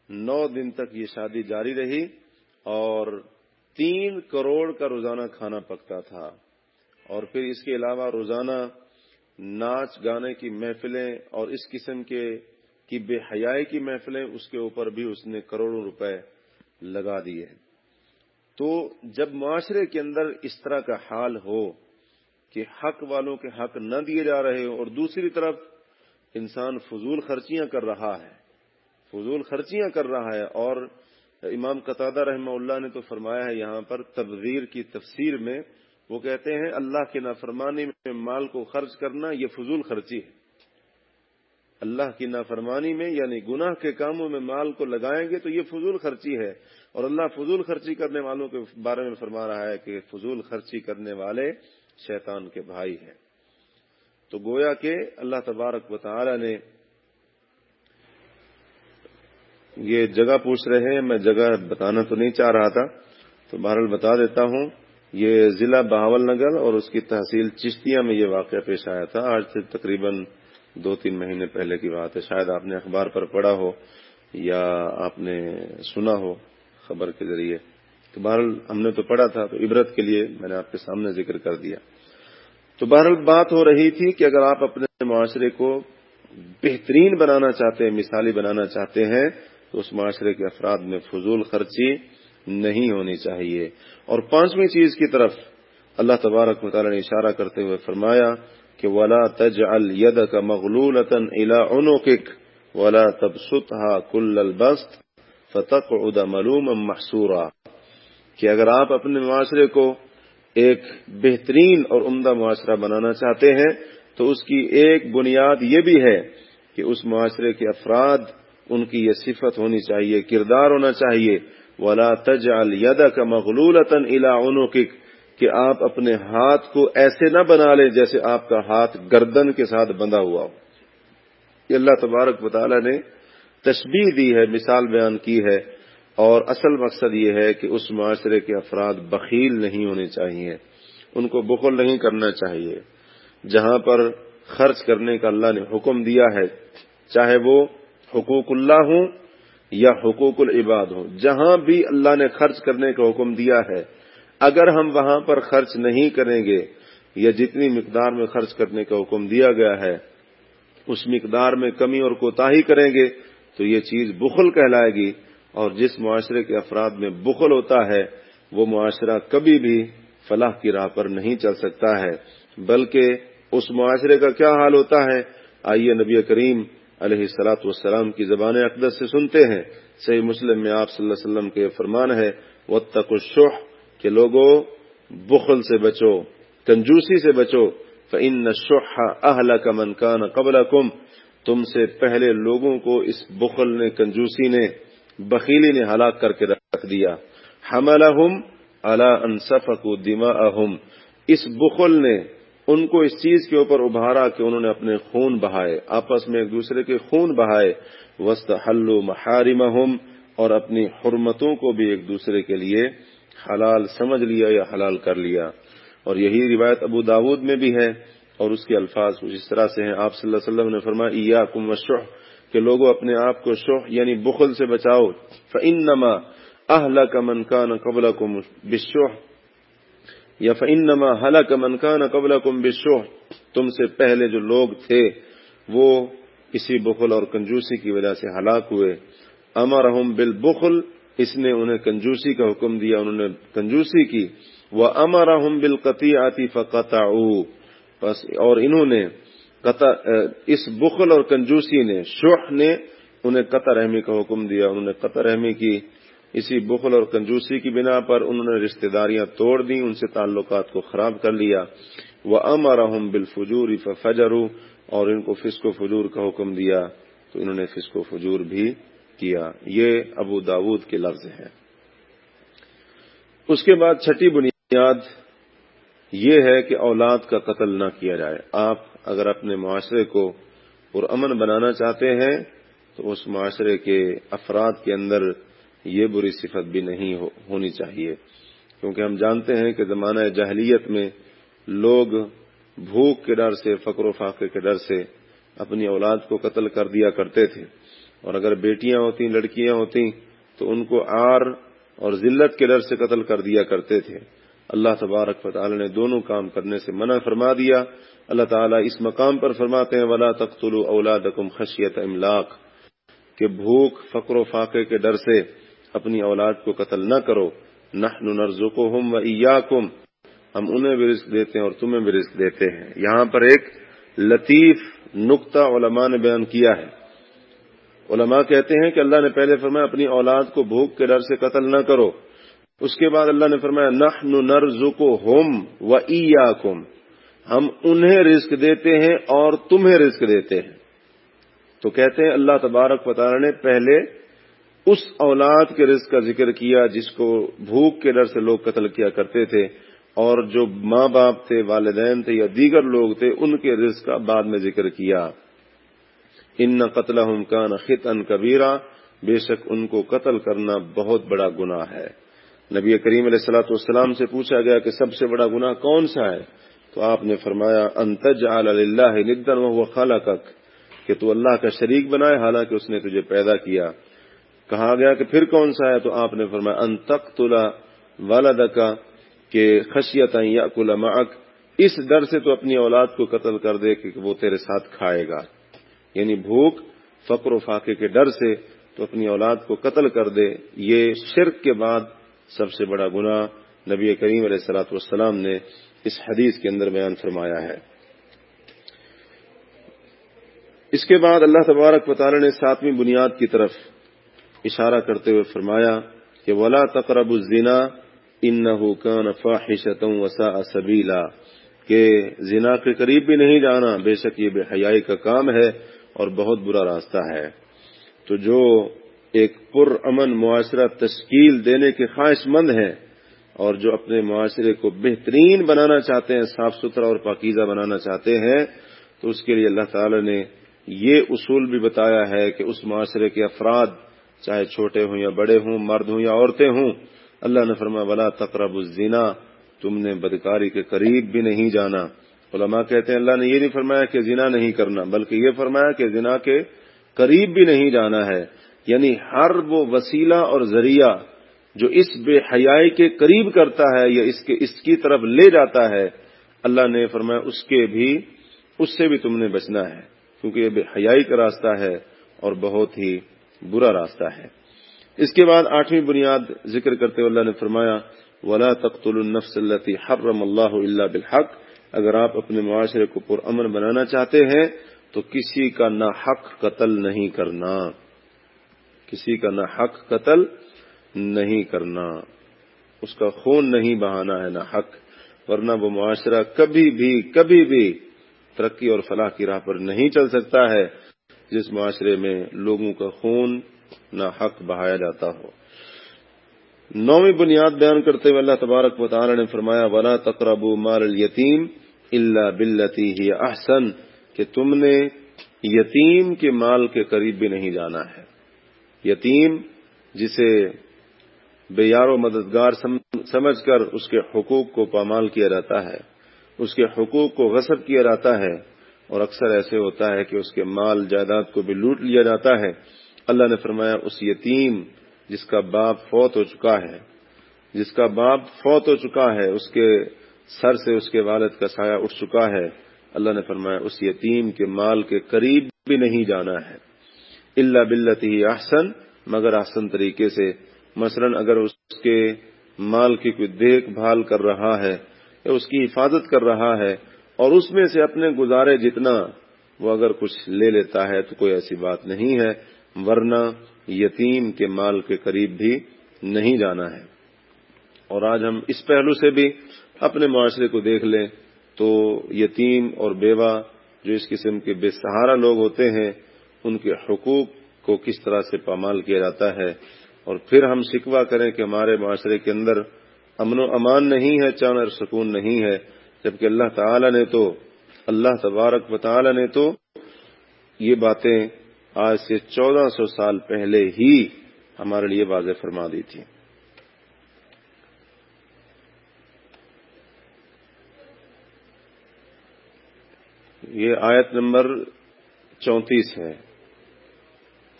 نو دن تک یہ شادی جاری رہی اور تین کروڑ کا روزانہ کھانا پکتا تھا۔ اور پھر اس کے علاوہ روزانہ ناچ گانے کی محفلیں اور اس قسم کے کی بے حیائی کی محفلیں اس کے اوپر بھی اس نے کروڑوں روپے لگا دیے۔ تو جب معاشرے کے اندر اس طرح کا حال ہو کہ حق والوں کے حق نہ دیے جا رہے ہوں اور دوسری طرف انسان فضول خرچیاں کر رہا ہے، فضول خرچیاں کر رہا ہے، اور امام قطادہ رحمہ اللہ نے تو فرمایا ہے یہاں پر تبذیر کی تفسیر میں، وہ کہتے ہیں اللہ کے نافرمانی میں مال کو خرچ کرنا یہ فضول خرچی ہے۔ اللہ کی نافرمانی میں یعنی گناہ کے کاموں میں مال کو لگائیں گے تو یہ فضول خرچی ہے۔ اور اللہ فضول خرچی کرنے والوں کے بارے میں فرما رہا ہے کہ فضول خرچی کرنے والے شیطان کے بھائی ہیں۔ تو گویا کہ اللہ تبارک و تعالی نے یہ جگہ پوچھ رہے ہیں، میں جگہ بتانا تو نہیں چاہ رہا تھا، تو بہرحال بتا دیتا ہوں، یہ ضلع بہاول نگر اور اس کی تحصیل چشتیاں میں یہ واقعہ پیش آیا تھا۔ آج سے تقریباً دو تین مہینے پہلے کی بات ہے، شاید آپ نے اخبار پر پڑھا ہو یا آپ نے سنا ہو خبر کے ذریعے۔ تو بہرحال ہم نے تو پڑھا تھا، تو عبرت کے لیے میں نے آپ کے سامنے ذکر کر دیا۔ تو بہرحال بات ہو رہی تھی کہ اگر آپ اپنے معاشرے کو بہترین بنانا چاہتے ہیں، مثالی بنانا چاہتے ہیں، تو اس معاشرے کے افراد میں فضول خرچی نہیں ہونی چاہیے۔ اور پانچویں چیز کی طرف اللہ تبارک مطالعہ نے اشارہ کرتے ہوئے فرمایا کہ ولا تج ید کا مغلول الا ولا تب ستھا کل البست فتق ادا ملوم محسورا۔ کہ اگر آپ اپنے معاشرے کو ایک بہترین اور عمدہ معاشرہ بنانا چاہتے ہیں، تو اس کی ایک بنیاد یہ بھی ہے کہ اس معاشرے کے افراد، ان کی یہ صفت ہونی چاہیے، کردار ہونا چاہیے۔ ولا تج ید کا مغلول الا کہ آپ اپنے ہاتھ کو ایسے نہ بنا لیں جیسے آپ کا ہاتھ گردن کے ساتھ بندھا ہوا ہو۔ یہ اللہ تبارک مطالعہ نے تشبیح دی ہے، مثال بیان کی ہے۔ اور اصل مقصد یہ ہے کہ اس معاشرے کے افراد بخیل نہیں ہونے چاہیے، ان کو بخل نہیں کرنا چاہیے۔ جہاں پر خرچ کرنے کا اللہ نے حکم دیا ہے، چاہے وہ حقوق اللہ ہوں یا حقوق العباد ہوں، جہاں بھی اللہ نے خرچ کرنے کا حکم دیا ہے، اگر ہم وہاں پر خرچ نہیں کریں گے یا جتنی مقدار میں خرچ کرنے کا حکم دیا گیا ہے، اس مقدار میں کمی اور کوتاہی کریں گے، تو یہ چیز بخل کہلائے گی۔ اور جس معاشرے کے افراد میں بخل ہوتا ہے، وہ معاشرہ کبھی بھی فلاح کی راہ پر نہیں چل سکتا ہے۔ بلکہ اس معاشرے کا کیا حال ہوتا ہے؟ آئیے نبی کریم علیہ السلاط والسلام کی زبان اقدس سے سنتے ہیں۔ صحیح مسلم میں آپ صلی اللہ علیہ وسلم کے فرمان ہے وہ تک کہ لوگوں بخل سے بچو، کنجوسی سے بچو فن شوہ اہل کا منکان قبل کم تم سے پہلے لوگوں کو اس بخل نے، کنجوسی نے بخیلی نے ہلاک کر کے رکھ دیا۔ ہم اللہ انصف کو اس بخل نے ان کو اس چیز کے اوپر ابھارا کہ انہوں نے اپنے خون بہائے۔ آپس میں ایک دوسرے کے خون بہائے۔ وسط حلو محارم اور اپنی حرمتوں کو بھی ایک دوسرے کے لیے حلال سمجھ لیا یا حلال کر لیا۔ اور یہی روایت ابو داود میں بھی ہے۔ اور اس کے الفاظ کچھ اس طرح سے ہیں۔ آپ صلی اللہ علیہ وسلم نے فرمایا کم کہ لوگوں اپنے آپ کو شوہ یعنی بخل سے بچاؤ۔ فن نما اہل کا منکان قبل کو بشوہ یا فنما حلق منکان قبل کم بشو تم سے پہلے جو لوگ تھے، وہ اسی بخل اور کنجوسی کی وجہ سے ہلاک ہوئے۔ امر بال بخل اس نے انہیں کنجوسی کا حکم دیا انہوں نے کنجوسی کی۔ وہ امر بالقطی آتی فقط بس اور انہوں نے اس بخل اور کنجوسی نے شوہ نے انہیں قطع رحمی کا حکم دیا، انہوں نے قطع رحمی کی۔ اسی بخل اور کنجوسی کی بنا پر انہوں نے رشتہ داریاں توڑ دی ان سے تعلقات کو خراب کر لیا۔ وہ ام بالفجور فجر اور ان کو فسق و فجور کا حکم دیا۔ تو انہوں نے فسق و فجور بھی کیا۔ یہ ابو داود کے لفظ ہے اس کے بعد چھٹی بنیاد یہ ہے کہ اولاد کا قتل نہ کیا جائے۔ آپ اگر اپنے معاشرے کو پرامن بنانا چاہتے ہیں، تو اس معاشرے کے افراد کے اندر یہ بری صفت بھی نہیں ہونی چاہیے۔ کیونکہ ہم جانتے ہیں کہ زمانہ جہلیت میں لوگ بھوک کے ڈر سے، فقر و فاقے کے ڈر سے اپنی اولاد کو قتل کر دیا کرتے تھے۔ اور اگر بیٹیاں ہوتی لڑکیاں ہوتی تو ان کو آر اور ذلت کے ڈر سے قتل کر دیا کرتے تھے۔ اللہ تبارک و تعالی نے دونوں کام کرنے سے منع فرما دیا۔ اللہ تعالیٰ اس مقام پر فرماتے ہیں، ولا تختلو اولاد خشیت املاک کہ بھوک، فقر و فاقے کے ڈر سے اپنی اولاد کو قتل نہ کرو۔ نہ نرزقہم و ایاکم ہم انہیں بھی رزق دیتے ہیں اور تمہیں بھی رزق دیتے ہیں۔ یہاں پر ایک لطیف نقطہ علماء نے بیان کیا ہے۔ علماء کہتے ہیں کہ اللہ نے پہلے فرمایا، اپنی اولاد کو بھوک کے ڈر سے قتل نہ کرو۔ اس کے بعد اللہ نے فرمایا نہ نرز کو ہوم و ہم انہیں رزق دیتے ہیں اور تمہیں رزق دیتے ہیں۔ تو کہتے ہیں، اللہ تبارک وطالعہ نے پہلے اس اولاد کے رزق کا ذکر کیا جس کو بھوک کے ڈر سے لوگ قتل کیا کرتے تھے، اور جو ماں باپ تھے، والدین تھے یا دیگر لوگ تھے، ان کے رزق کا بعد میں ذکر کیا۔ ان قتل کا خط ان کبیرہ۔ بے شک ان کو قتل کرنا بہت بڑا گناہ ہے۔ نبی کریم علیہ السلاۃ والسلام سے پوچھا گیا کہ سب سے بڑا گناہ کون سا ہے؟ تو آپ نے فرمایا انتج اللہ ندن و خالہ کہ تو اللہ کا شریک بنائے، حالانکہ اس نے تجھے پیدا کیا۔ کہا گیا کہ پھر کون سا ہے؟ تو آپ نے فرمایا، ان تک تلا والد کا کہ خشیت یا کلا اس ڈر سے تو اپنی اولاد کو قتل کر دے کہ وہ تیرے ساتھ کھائے گا۔ یعنی بھوک، فقر و فاقے کے ڈر سے تو اپنی اولاد کو قتل کر دے۔ یہ شرک کے بعد سب سے بڑا گناہ نبی کریم علیہ السلاۃ والسلام نے اس حدیث کے اندر بیان فرمایا ہے۔ اس کے بعد اللہ تبارک وطالعہ نے ساتویں بنیاد کی طرف اشارہ کرتے ہوئے فرمایا کہ ولا تقرب الزنا ان کان فاحشتوں وسا سبیلا کہ زنا کے قریب بھی نہیں جانا، بے شک یہ بے حیائی کا کام ہے اور بہت برا راستہ ہے۔ تو جو ایک پر امن معاشرہ تشکیل دینے کے خواہش مند ہیں اور جو اپنے معاشرے کو بہترین بنانا چاہتے ہیں، صاف ستھرا اور پاکیزہ بنانا چاہتے ہیں، تو اس کے لیے اللہ تعالی نے یہ اصول بھی بتایا ہے کہ اس معاشرے کے افراد، چاہے چھوٹے ہوں یا بڑے ہوں، مرد ہوں یا عورتیں ہوں، اللہ نے فرما ولا تقرب الزنا، تم نے بدکاری کے قریب بھی نہیں جانا۔ علماء کہتے ہیں، اللہ نے یہ نہیں فرمایا کہ زنا نہیں کرنا، بلکہ یہ فرمایا کہ زنا کے قریب بھی نہیں جانا ہے۔ یعنی ہر وہ وسیلہ اور ذریعہ جو اس بے حیائی کے قریب کرتا ہے یا اس کے اس کی طرف لے جاتا ہے، اللہ نے فرمایا اس کے بھی، اس سے بھی تم نے بچنا ہے، کیونکہ یہ بے حیائی کا راستہ ہے اور بہت ہی برا راستہ ہے۔ اس کے بعد آٹھویں بنیاد ذکر کرتے ہوئے اللہ نے فرمایا، ولا تخت النفس التی حرم اللہ اللہ بالحق۔ اگر آپ اپنے معاشرے کو پر امن بنانا چاہتے ہیں، تو کسی کا نہ حق قتل نہیں کرنا۔ کسی کا نہ حق قتل نہیں کرنا، اس کا خون نہیں بہانا ہے نہ حق، ورنہ وہ معاشرہ کبھی بھی کبھی بھی ترقی اور فلاح کی راہ پر نہیں چل سکتا ہے جس معاشرے میں لوگوں کا خون نہ حق بہایا جاتا ہو۔ نویں بنیاد بیان کرتے ہوئے اللہ تبارک و تعالی نے فرمایا، ولا تقرب مال الیتیم اللہ بلتی ہی احسن کہ تم نے یتیم کے مال کے قریب بھی نہیں جانا ہے۔ یتیم، جسے بے یار و مددگار سمجھ کر اس کے حقوق کو پامال کیا جاتا ہے، اس کے حقوق کو غصب کیا جاتا ہے، اور اکثر ایسے ہوتا ہے کہ اس کے مال، جائیداد کو بھی لوٹ لیا جاتا ہے۔ اللہ نے فرمایا، اس یتیم جس کا باپ فوت ہو چکا ہے، جس کا باپ فوت ہو چکا ہے، اس کے سر سے اس کے والد کا سایہ اٹھ چکا ہے۔ اللہ نے فرمایا، اس یتیم کے مال کے قریب بھی نہیں جانا ہے۔ اللہ بلت ہی احسن، مگر احسن طریقے سے۔ مثلا اگر اس کے مال کی کوئی دیکھ بھال کر رہا ہے، یا اس کی حفاظت کر رہا ہے، اور اس میں سے اپنے گزارے جتنا وہ اگر کچھ لے لیتا ہے تو کوئی ایسی بات نہیں ہے، ورنہ یتیم کے مال کے قریب بھی نہیں جانا ہے۔ اور آج ہم اس پہلو سے بھی اپنے معاشرے کو دیکھ لیں تو یتیم اور بیوہ، جو اس قسم کے بے سہارا لوگ ہوتے ہیں ان کے حقوق کو کس طرح سے پامال کیا جاتا ہے اور پھر ہم شکوا کریں کہ ہمارے معاشرے کے اندر امن و امان نہیں ہے چان اور سکون نہیں ہے، جبکہ اللہ تعالی نے تو، اللہ تبارک و تعالی نے تو یہ باتیں آج سے چودہ سو سال پہلے ہی ہمارے لیے واضح فرما دی تھی یہ آیت نمبر چونتیس ہے۔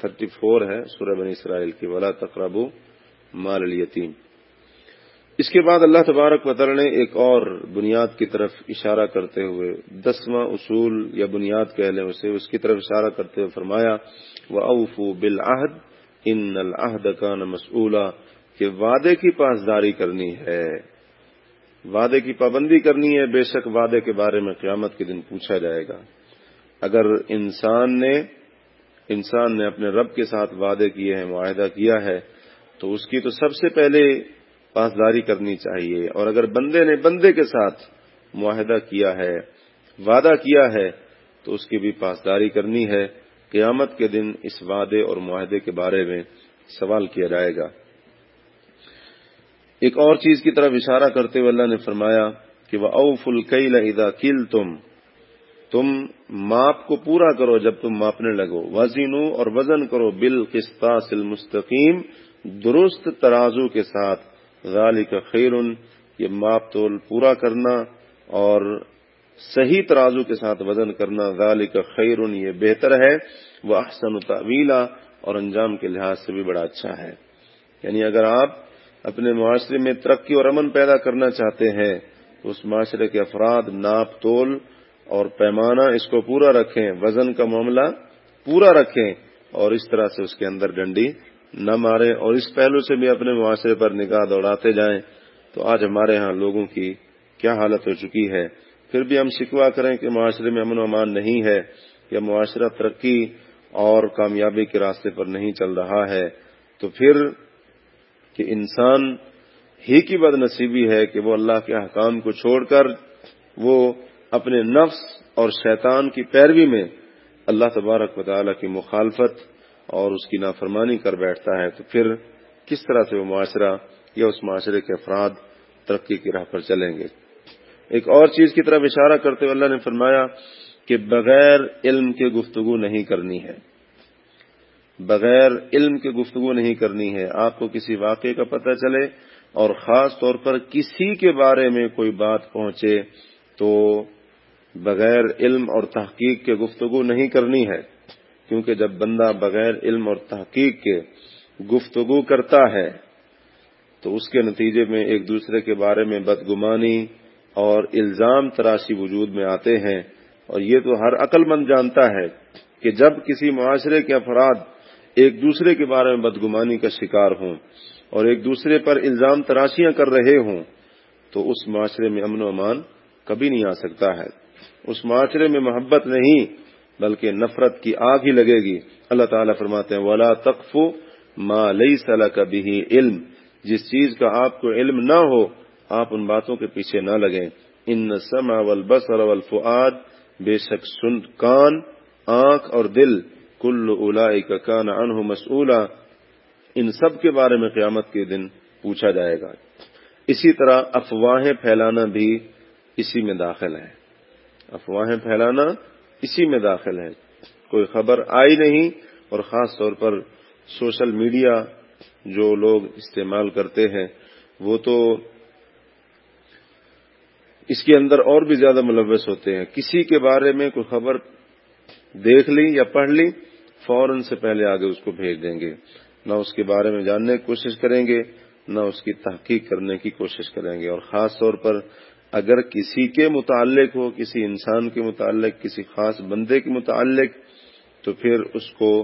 تھرٹی فور ہے، سورہ بنی اسرائیل کی، ولا تقربو مال الیتیم اس کے بعد اللہ تبارک وطر نے ایک اور بنیاد کی طرف اشارہ کرتے ہوئے دسواں اصول یا بنیاد کہہ لیں اسے، اس کی طرف اشارہ کرتے ہوئے فرمایا وہ اوفو بالعہد ان العہد کا مسئولہ کہ وعدے کی پاسداری کرنی ہے۔ وعدے کی پابندی کرنی ہے، بے شک وعدے کے بارے میں قیامت کے دن پوچھا جائے گا۔ اگر انسان نے انسان نے اپنے رب کے ساتھ وعدے کیے ہیں، معاہدہ کیا ہے، تو اس کی تو سب سے پہلے پاسداری کرنی چاہیے۔ اور اگر بندے نے بندے کے ساتھ معاہدہ کیا ہے، وعدہ کیا ہے، تو اس کی بھی پاسداری کرنی ہے۔ قیامت کے دن اس وعدے اور معاہدے کے بارے میں سوال کیا جائے گا۔ ایک اور چیز کی طرف اشارہ کرتے ہوئے اللہ نے فرمایا کہ وہ اوف القیل ادا کل تم تم ماپ کو پورا کرو جب تم ماپنے لگو۔ وزین اور وزن کرو بال قسطا مستقیم درست ترازو کے ساتھ۔ غالی کا خیر یہ ماپ تول پورا کرنا اور صحیح ترازو کے ساتھ وزن کرنا۔ غالی کا خیر یہ بہتر ہے۔ وہ احسن تعویلا اور انجام کے لحاظ سے بھی بڑا اچھا ہے۔ یعنی اگر آپ اپنے معاشرے میں ترقی اور امن پیدا کرنا چاہتے ہیں، تو اس معاشرے کے افراد ناپ تول اور پیمانہ اس کو پورا رکھیں، وزن کا معاملہ پورا رکھیں اور اس طرح سے اس کے اندر ڈنڈی نہ مارے اور اس پہلو سے بھی اپنے معاشرے پر نگاہ دوڑاتے جائیں۔ تو آج ہمارے ہاں لوگوں کی کیا حالت ہو چکی ہے؟ پھر بھی ہم شکوا کریں کہ معاشرے میں امن و امان نہیں ہے، یا معاشرہ ترقی اور کامیابی کے راستے پر نہیں چل رہا ہے۔ تو پھر کہ انسان ہی کی بد نصیبی ہے کہ وہ اللہ کے حکام کو چھوڑ کر وہ اپنے نفس اور شیطان کی پیروی میں اللہ تبارک و تعالیٰ کی مخالفت اور اس کی نافرمانی کر بیٹھتا ہے، تو پھر کس طرح سے وہ معاشرہ یا اس معاشرے کے افراد ترقی کی راہ پر چلیں گے؟ ایک اور چیز کی طرف اشارہ کرتے ہوئے اللہ نے فرمایا کہ بغیر علم کے گفتگو نہیں کرنی ہے۔ بغیر علم کے گفتگو نہیں کرنی ہے۔ آپ کو کسی واقعے کا پتہ چلے اور خاص طور پر کسی کے بارے میں کوئی بات پہنچے تو بغیر علم اور تحقیق کے گفتگو نہیں کرنی ہے، کیونکہ جب بندہ بغیر علم اور تحقیق کے گفتگو کرتا ہے، تو اس کے نتیجے میں ایک دوسرے کے بارے میں بدگمانی اور الزام تراشی وجود میں آتے ہیں۔ اور یہ تو ہر عقل مند جانتا ہے کہ جب کسی معاشرے کے افراد ایک دوسرے کے بارے میں بدگمانی کا شکار ہوں اور ایک دوسرے پر الزام تراشیاں کر رہے ہوں، تو اس معاشرے میں امن و امان کبھی نہیں آ سکتا ہے۔ اس معاشرے میں محبت نہیں، بلکہ نفرت کی آگ ہی لگے گی۔ اللہ تعالیٰ فرماتے ہیں، ولا تقف ما لئی صلاح کا علم۔ جس چیز کا آپ کو علم نہ ہو، آپ ان باتوں کے پیچھے نہ لگیں۔ ان سما والبصر والفؤاد، بے شک سن، کان، آنکھ اور دل۔ کل الا کا کان انہ مسولہ ان سب کے بارے میں قیامت کے دن پوچھا جائے گا۔ اسی طرح افواہیں پھیلانا بھی اسی میں داخل ہے افواہیں پھیلانا اسی میں داخل ہے کوئی خبر آئی نہیں اور خاص طور پر سوشل میڈیا جو لوگ استعمال کرتے ہیں، وہ تو اس کے اندر اور بھی زیادہ ملوث ہوتے ہیں۔ کسی کے بارے میں کوئی خبر دیکھ لی یا پڑھ لی، فوراً سے پہلے آگے اس کو بھیج دیں گے۔ نہ اس کے بارے میں جاننے کی کوشش کریں گے، نہ اس کی تحقیق کرنے کی کوشش کریں گے۔ اور خاص طور پر اگر کسی کے متعلق ہو، کسی انسان کے متعلق، کسی خاص بندے کے متعلق، تو پھر اس کو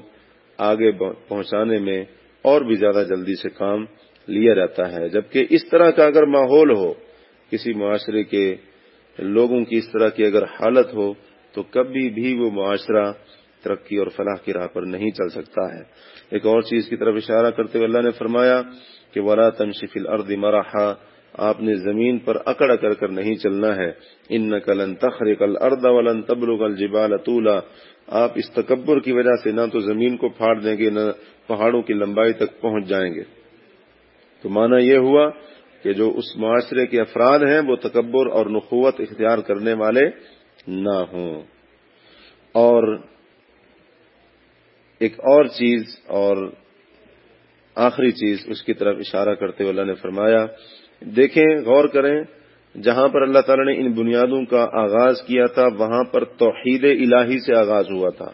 آگے پہنچانے میں اور بھی زیادہ جلدی سے کام لیا جاتا ہے۔ جبکہ اس طرح کا اگر ماحول ہو، کسی معاشرے کے لوگوں کی اس طرح کی اگر حالت ہو، تو کبھی بھی وہ معاشرہ ترقی اور فلاح کی راہ پر نہیں چل سکتا ہے۔ ایک اور چیز کی طرف اشارہ کرتے ہوئے اللہ نے فرمایا کہ ولا تنشف الارض مراحا آپ نے زمین پر اکڑ اکڑ کر نہیں چلنا ہے۔ ان نقل تخر کل ولن تبل کل جبال اطولا آپ اس تکبر کی وجہ سے نہ تو زمین کو پھاڑ دیں گے، نہ پہاڑوں کی لمبائی تک پہنچ جائیں گے۔ تو مانا یہ ہوا کہ جو اس معاشرے کے افراد ہیں، وہ تکبر اور نخوت اختیار کرنے والے نہ ہوں۔ اور ایک اور چیز اور آخری چیز اس کی طرف اشارہ کرتے ہوئے اللہ نے فرمایا دیکھیں، غور کریں، جہاں پر اللہ تعالی نے ان بنیادوں کا آغاز کیا تھا، وہاں پر توحید الہی سے آغاز ہوا تھا۔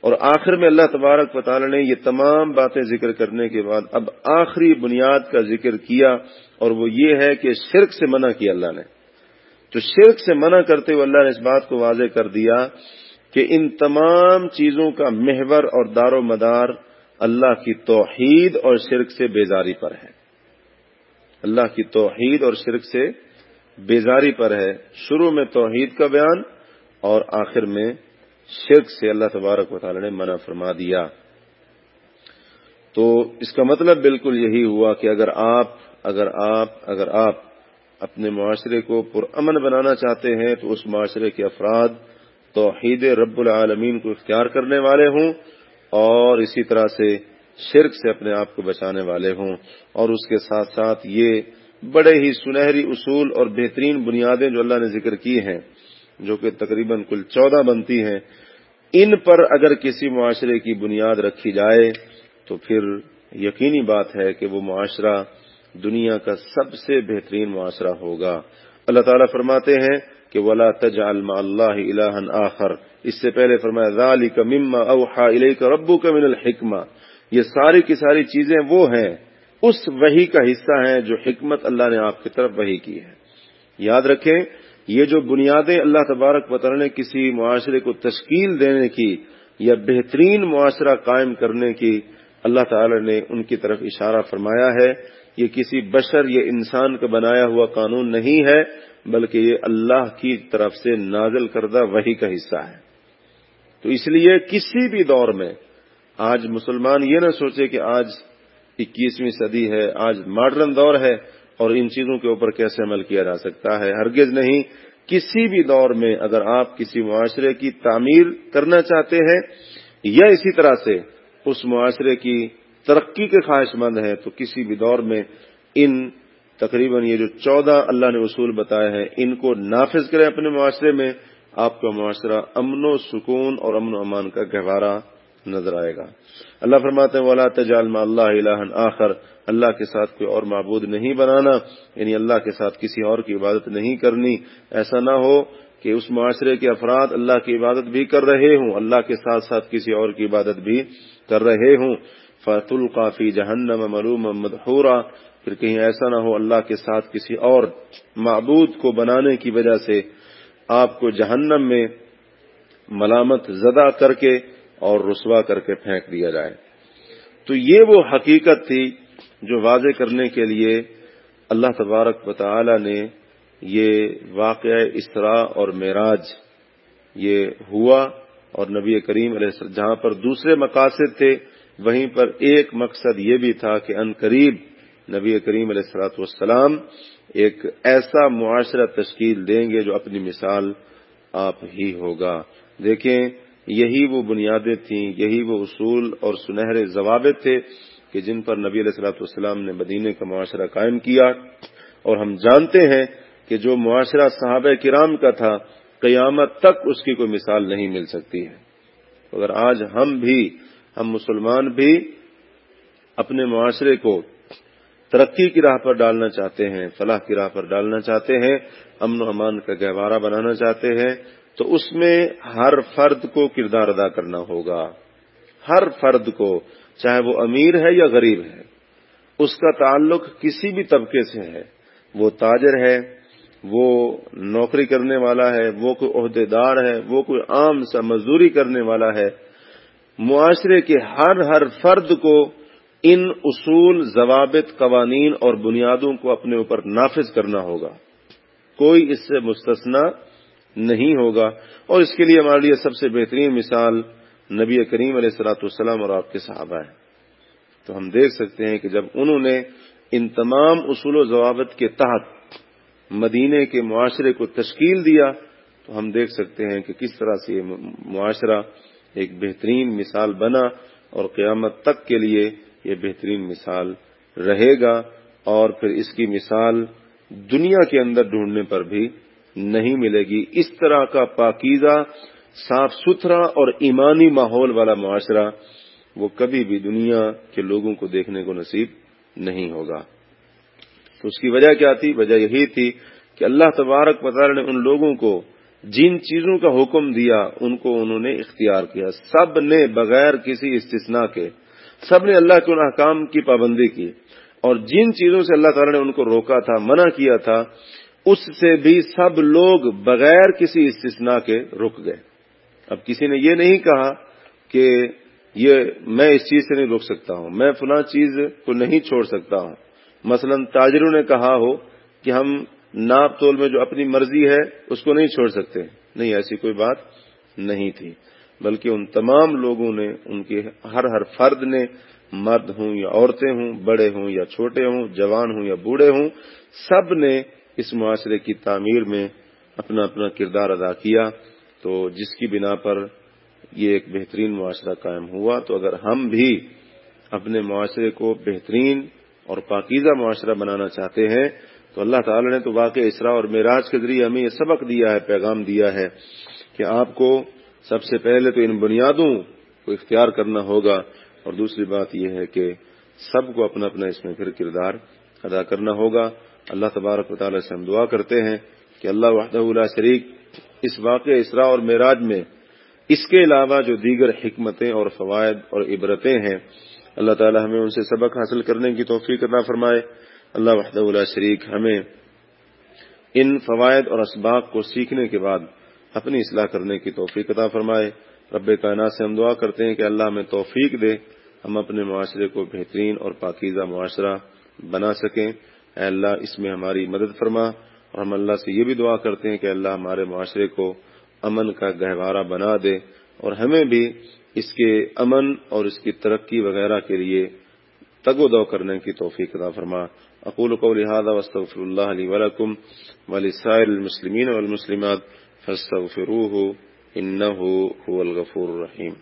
اور آخر میں اللہ تبارک و تعالی نے یہ تمام باتیں ذکر کرنے کے بعد اب آخری بنیاد کا ذکر کیا، اور وہ یہ ہے کہ شرک سے منع کیا اللہ نے۔ تو شرک سے منع کرتے ہوئے اللہ نے اس بات کو واضح کر دیا کہ ان تمام چیزوں کا محور اور دار و مدار اللہ کی توحید اور شرک سے بیزاری پر ہے۔ اللہ کی توحید اور شرک سے بیزاری پر ہے۔ شروع میں توحید کا بیان اور آخر میں شرک سے اللہ تبارک و تعالی نے منع فرما دیا۔ تو اس کا مطلب بالکل یہی ہوا کہ اگر آپ اگر آپ اگر آپ اپنے معاشرے کو پرامن بنانا چاہتے ہیں تو اس معاشرے کے افراد توحید رب العالمین کو اختیار کرنے والے ہوں اور اسی طرح سے شرک سے اپنے آپ کو بچانے والے ہوں اور اس کے ساتھ ساتھ یہ بڑے ہی سنہری اصول اور بہترین بنیادیں جو اللہ نے ذکر کی ہیں، جو کہ تقریباً کل چودہ بنتی ہیں، ان پر اگر کسی معاشرے کی بنیاد رکھی جائے تو پھر یقینی بات ہے کہ وہ معاشرہ دنیا کا سب سے بہترین معاشرہ ہوگا۔ اللہ تعالیٰ فرماتے ہیں کہ ولا تج اللہ الہن آخر۔ اس سے پہلے فرمایا کا مما اوحا کا ربو کا من الحکمہ یہ ساری کی ساری چیزیں وہ ہیں، اس وہی کا حصہ ہیں جو حکمت اللہ نے آپ کی طرف وہی کی ہے۔ یاد رکھیں، یہ جو بنیادیں اللہ تبارک وطن نے کسی معاشرے کو تشکیل دینے کی یا بہترین معاشرہ قائم کرنے کی اللہ تعالی نے ان کی طرف اشارہ فرمایا ہے، یہ کسی بشر یا انسان کا بنایا ہوا قانون نہیں ہے، بلکہ یہ اللہ کی طرف سے نازل کردہ وہی کا حصہ ہے۔ تو اس لیے کسی بھی دور میں آج مسلمان یہ نہ سوچے کہ آج اکیسویں صدی ہے، آج ماڈرن دور ہے، اور ان چیزوں کے اوپر کیسے عمل کیا جا سکتا ہے؟ ہرگز نہیں۔ کسی بھی دور میں اگر آپ کسی معاشرے کی تعمیر کرنا چاہتے ہیں یا اسی طرح سے اس معاشرے کی ترقی کے خواہش مند ہیں، تو کسی بھی دور میں ان تقریباً یہ جو چودہ اللہ نے اصول بتائے ہیں، ان کو نافذ کریں اپنے معاشرے میں۔ آپ کا معاشرہ امن و سکون اور امن و امان کا گہوارہ نظر آئے گا۔ اللہ فرماتے ہیں، ولا تجال اللہ الہ آخر اللہ کے ساتھ کوئی اور معبود نہیں بنانا یعنی اللہ کے ساتھ کسی اور کی عبادت نہیں کرنی۔ ایسا نہ ہو کہ اس معاشرے کے افراد اللہ کی عبادت بھی کر رہے ہوں، اللہ کے ساتھ ساتھ کسی اور کی عبادت بھی کر رہے ہوں۔ فت القافی جہنم مروم مدحورا۔ پھر کہیں ایسا نہ ہو، اللہ کے ساتھ کسی اور معبود کو بنانے کی وجہ سے آپ کو جہنم میں ملامت زدہ کر کے اور رسوا کر کے پھینک دیا جائے۔ تو یہ وہ حقیقت تھی جو واضح کرنے کے لیے اللہ تبارک و تعالی نے یہ واقعہ اسرا اور معراج یہ ہوا اور نبی کریم علیہ السلام، جہاں پر دوسرے مقاصد تھے، وہیں پر ایک مقصد یہ بھی تھا کہ ان قریب نبی کریم علیہ السلاۃ والسلام ایک ایسا معاشرہ تشکیل دیں گے جو اپنی مثال آپ ہی ہوگا۔ دیکھیں یہی وہ بنیادیں تھیں، یہی وہ اصول اور سنہرے ضوابط تھے کہ جن پر نبی علیہ السلاۃ والسلام نے مدینے کا معاشرہ قائم کیا۔ اور ہم جانتے ہیں کہ جو معاشرہ صحابہ کرام کا تھا، قیامت تک اس کی کوئی مثال نہیں مل سکتی ہے۔ اگر آج ہم بھی، ہم مسلمان بھی اپنے معاشرے کو ترقی کی راہ پر ڈالنا چاہتے ہیں فلاح کی راہ پر ڈالنا چاہتے ہیں، امن و امان کا گہوارہ بنانا چاہتے ہیں تو اس میں ہر فرد کو کردار ادا کرنا ہوگا۔ ہر فرد کو، چاہے وہ امیر ہے یا غریب ہے، اس کا تعلق کسی بھی طبقے سے ہے۔ وہ تاجر ہے، وہ نوکری کرنے والا ہے، وہ کوئی عہدے دار ہے، وہ کوئی عام سا مزدوری کرنے والا ہے۔ معاشرے کے ہر ہر فرد کو ان اصول، ضوابط، قوانین اور بنیادوں کو اپنے اوپر نافذ کرنا ہوگا۔ کوئی اس سے مستثنا نہیں ہوگا۔ اور اس کے لیے ہمارے لیے سب سے بہترین مثال نبی کریم علیہ السلاۃ والسلام اور آپ کے صحابہ ہیں۔ تو ہم دیکھ سکتے ہیں کہ جب انہوں نے ان تمام اصول و ضوابط کے تحت مدینے کے معاشرے کو تشکیل دیا، تو ہم دیکھ سکتے ہیں کہ کس طرح سے یہ معاشرہ ایک بہترین مثال بنا اور قیامت تک کے لیے یہ بہترین مثال رہے گا۔ اور پھر اس کی مثال دنیا کے اندر ڈھونڈنے پر بھی نہیں ملے گی۔ اس طرح کا پاکیزہ، صاف ستھرا اور ایمانی ماحول والا معاشرہ وہ کبھی بھی دنیا کے لوگوں کو دیکھنے کو نصیب نہیں ہوگا۔ تو اس کی وجہ کیا تھی؟ وجہ یہی تھی کہ اللہ تبارک مطالعہ نے ان لوگوں کو جن چیزوں کا حکم دیا، ان کو انہوں نے اختیار کیا۔ سب نے بغیر کسی استثناء کے، سب نے اللہ کے ان احکام کی پابندی کی۔ اور جن چیزوں سے اللہ تعالی نے ان کو روکا تھا، منع کیا تھا اس سے بھی سب لوگ بغیر کسی استثناء کے رک گئے۔ اب کسی نے یہ نہیں کہا کہ یہ میں اس چیز سے نہیں روک سکتا ہوں، میں فلاں چیز کو نہیں چھوڑ سکتا ہوں۔ مثلا تاجروں نے کہا ہو کہ ہم ناپ تول میں جو اپنی مرضی ہے اس کو نہیں چھوڑ سکتے۔ نہیں، ایسی کوئی بات نہیں تھی، بلکہ ان تمام لوگوں نے، ان کے ہر ہر فرد نے، مرد ہوں یا عورتیں ہوں، بڑے ہوں یا چھوٹے ہوں، جوان ہوں یا بوڑھے ہوں، سب نے اس معاشرے کی تعمیر میں اپنا اپنا کردار ادا کیا تو جس کی بنا پر یہ ایک بہترین معاشرہ قائم ہوا تو اگر ہم بھی اپنے معاشرے کو بہترین اور پاکیزہ معاشرہ بنانا چاہتے ہیں تو اللہ تعالی نے تو واقع اسرا اور معراج کے ذریعے ہمیں یہ سبق دیا ہے، پیغام دیا ہے کہ آپ کو سب سے پہلے تو ان بنیادوں کو اختیار کرنا ہوگا اور دوسری بات یہ ہے کہ سب کو اپنا اپنا اس میں پھر کردار ادا کرنا ہوگا اللہ تبارک و تعالیٰ سے ہم دعا کرتے ہیں کہ اللہ وحدہ اللہ شریک اس واقع اسرا اور معراج میں اس کے علاوہ جو دیگر حکمتیں اور فوائد اور عبرتیں ہیں، اللہ تعالی ہمیں ان سے سبق حاصل کرنے کی توفیق عطا فرمائے۔ اللہ وحدہ اللہ شریک ہمیں ان فوائد اور اسباق کو سیکھنے کے بعد اپنی اصلاح کرنے کی توفیق عطا فرمائے۔ رب کائنات سے ہم دعا کرتے ہیں کہ اللہ ہمیں توفیق دے، ہم اپنے معاشرے کو بہترین اور پاکیزہ معاشرہ بنا سکیں۔ اے اللہ، اس میں ہماری مدد فرما اور ہم اللہ سے یہ بھی دعا کرتے ہیں کہ اللہ ہمارے معاشرے کو امن کا گہوارہ بنا دے اور ہمیں بھی اس کے امن اور اس کی ترقی وغیرہ کے لیے تگ و دو کرنے کی توفیق عطا فرما۔ اقول قولی هذا واستغفر الله لي ولكم ولسائر المسلمين والمسلمات فاستغفروه انه هو الغفور الرحيم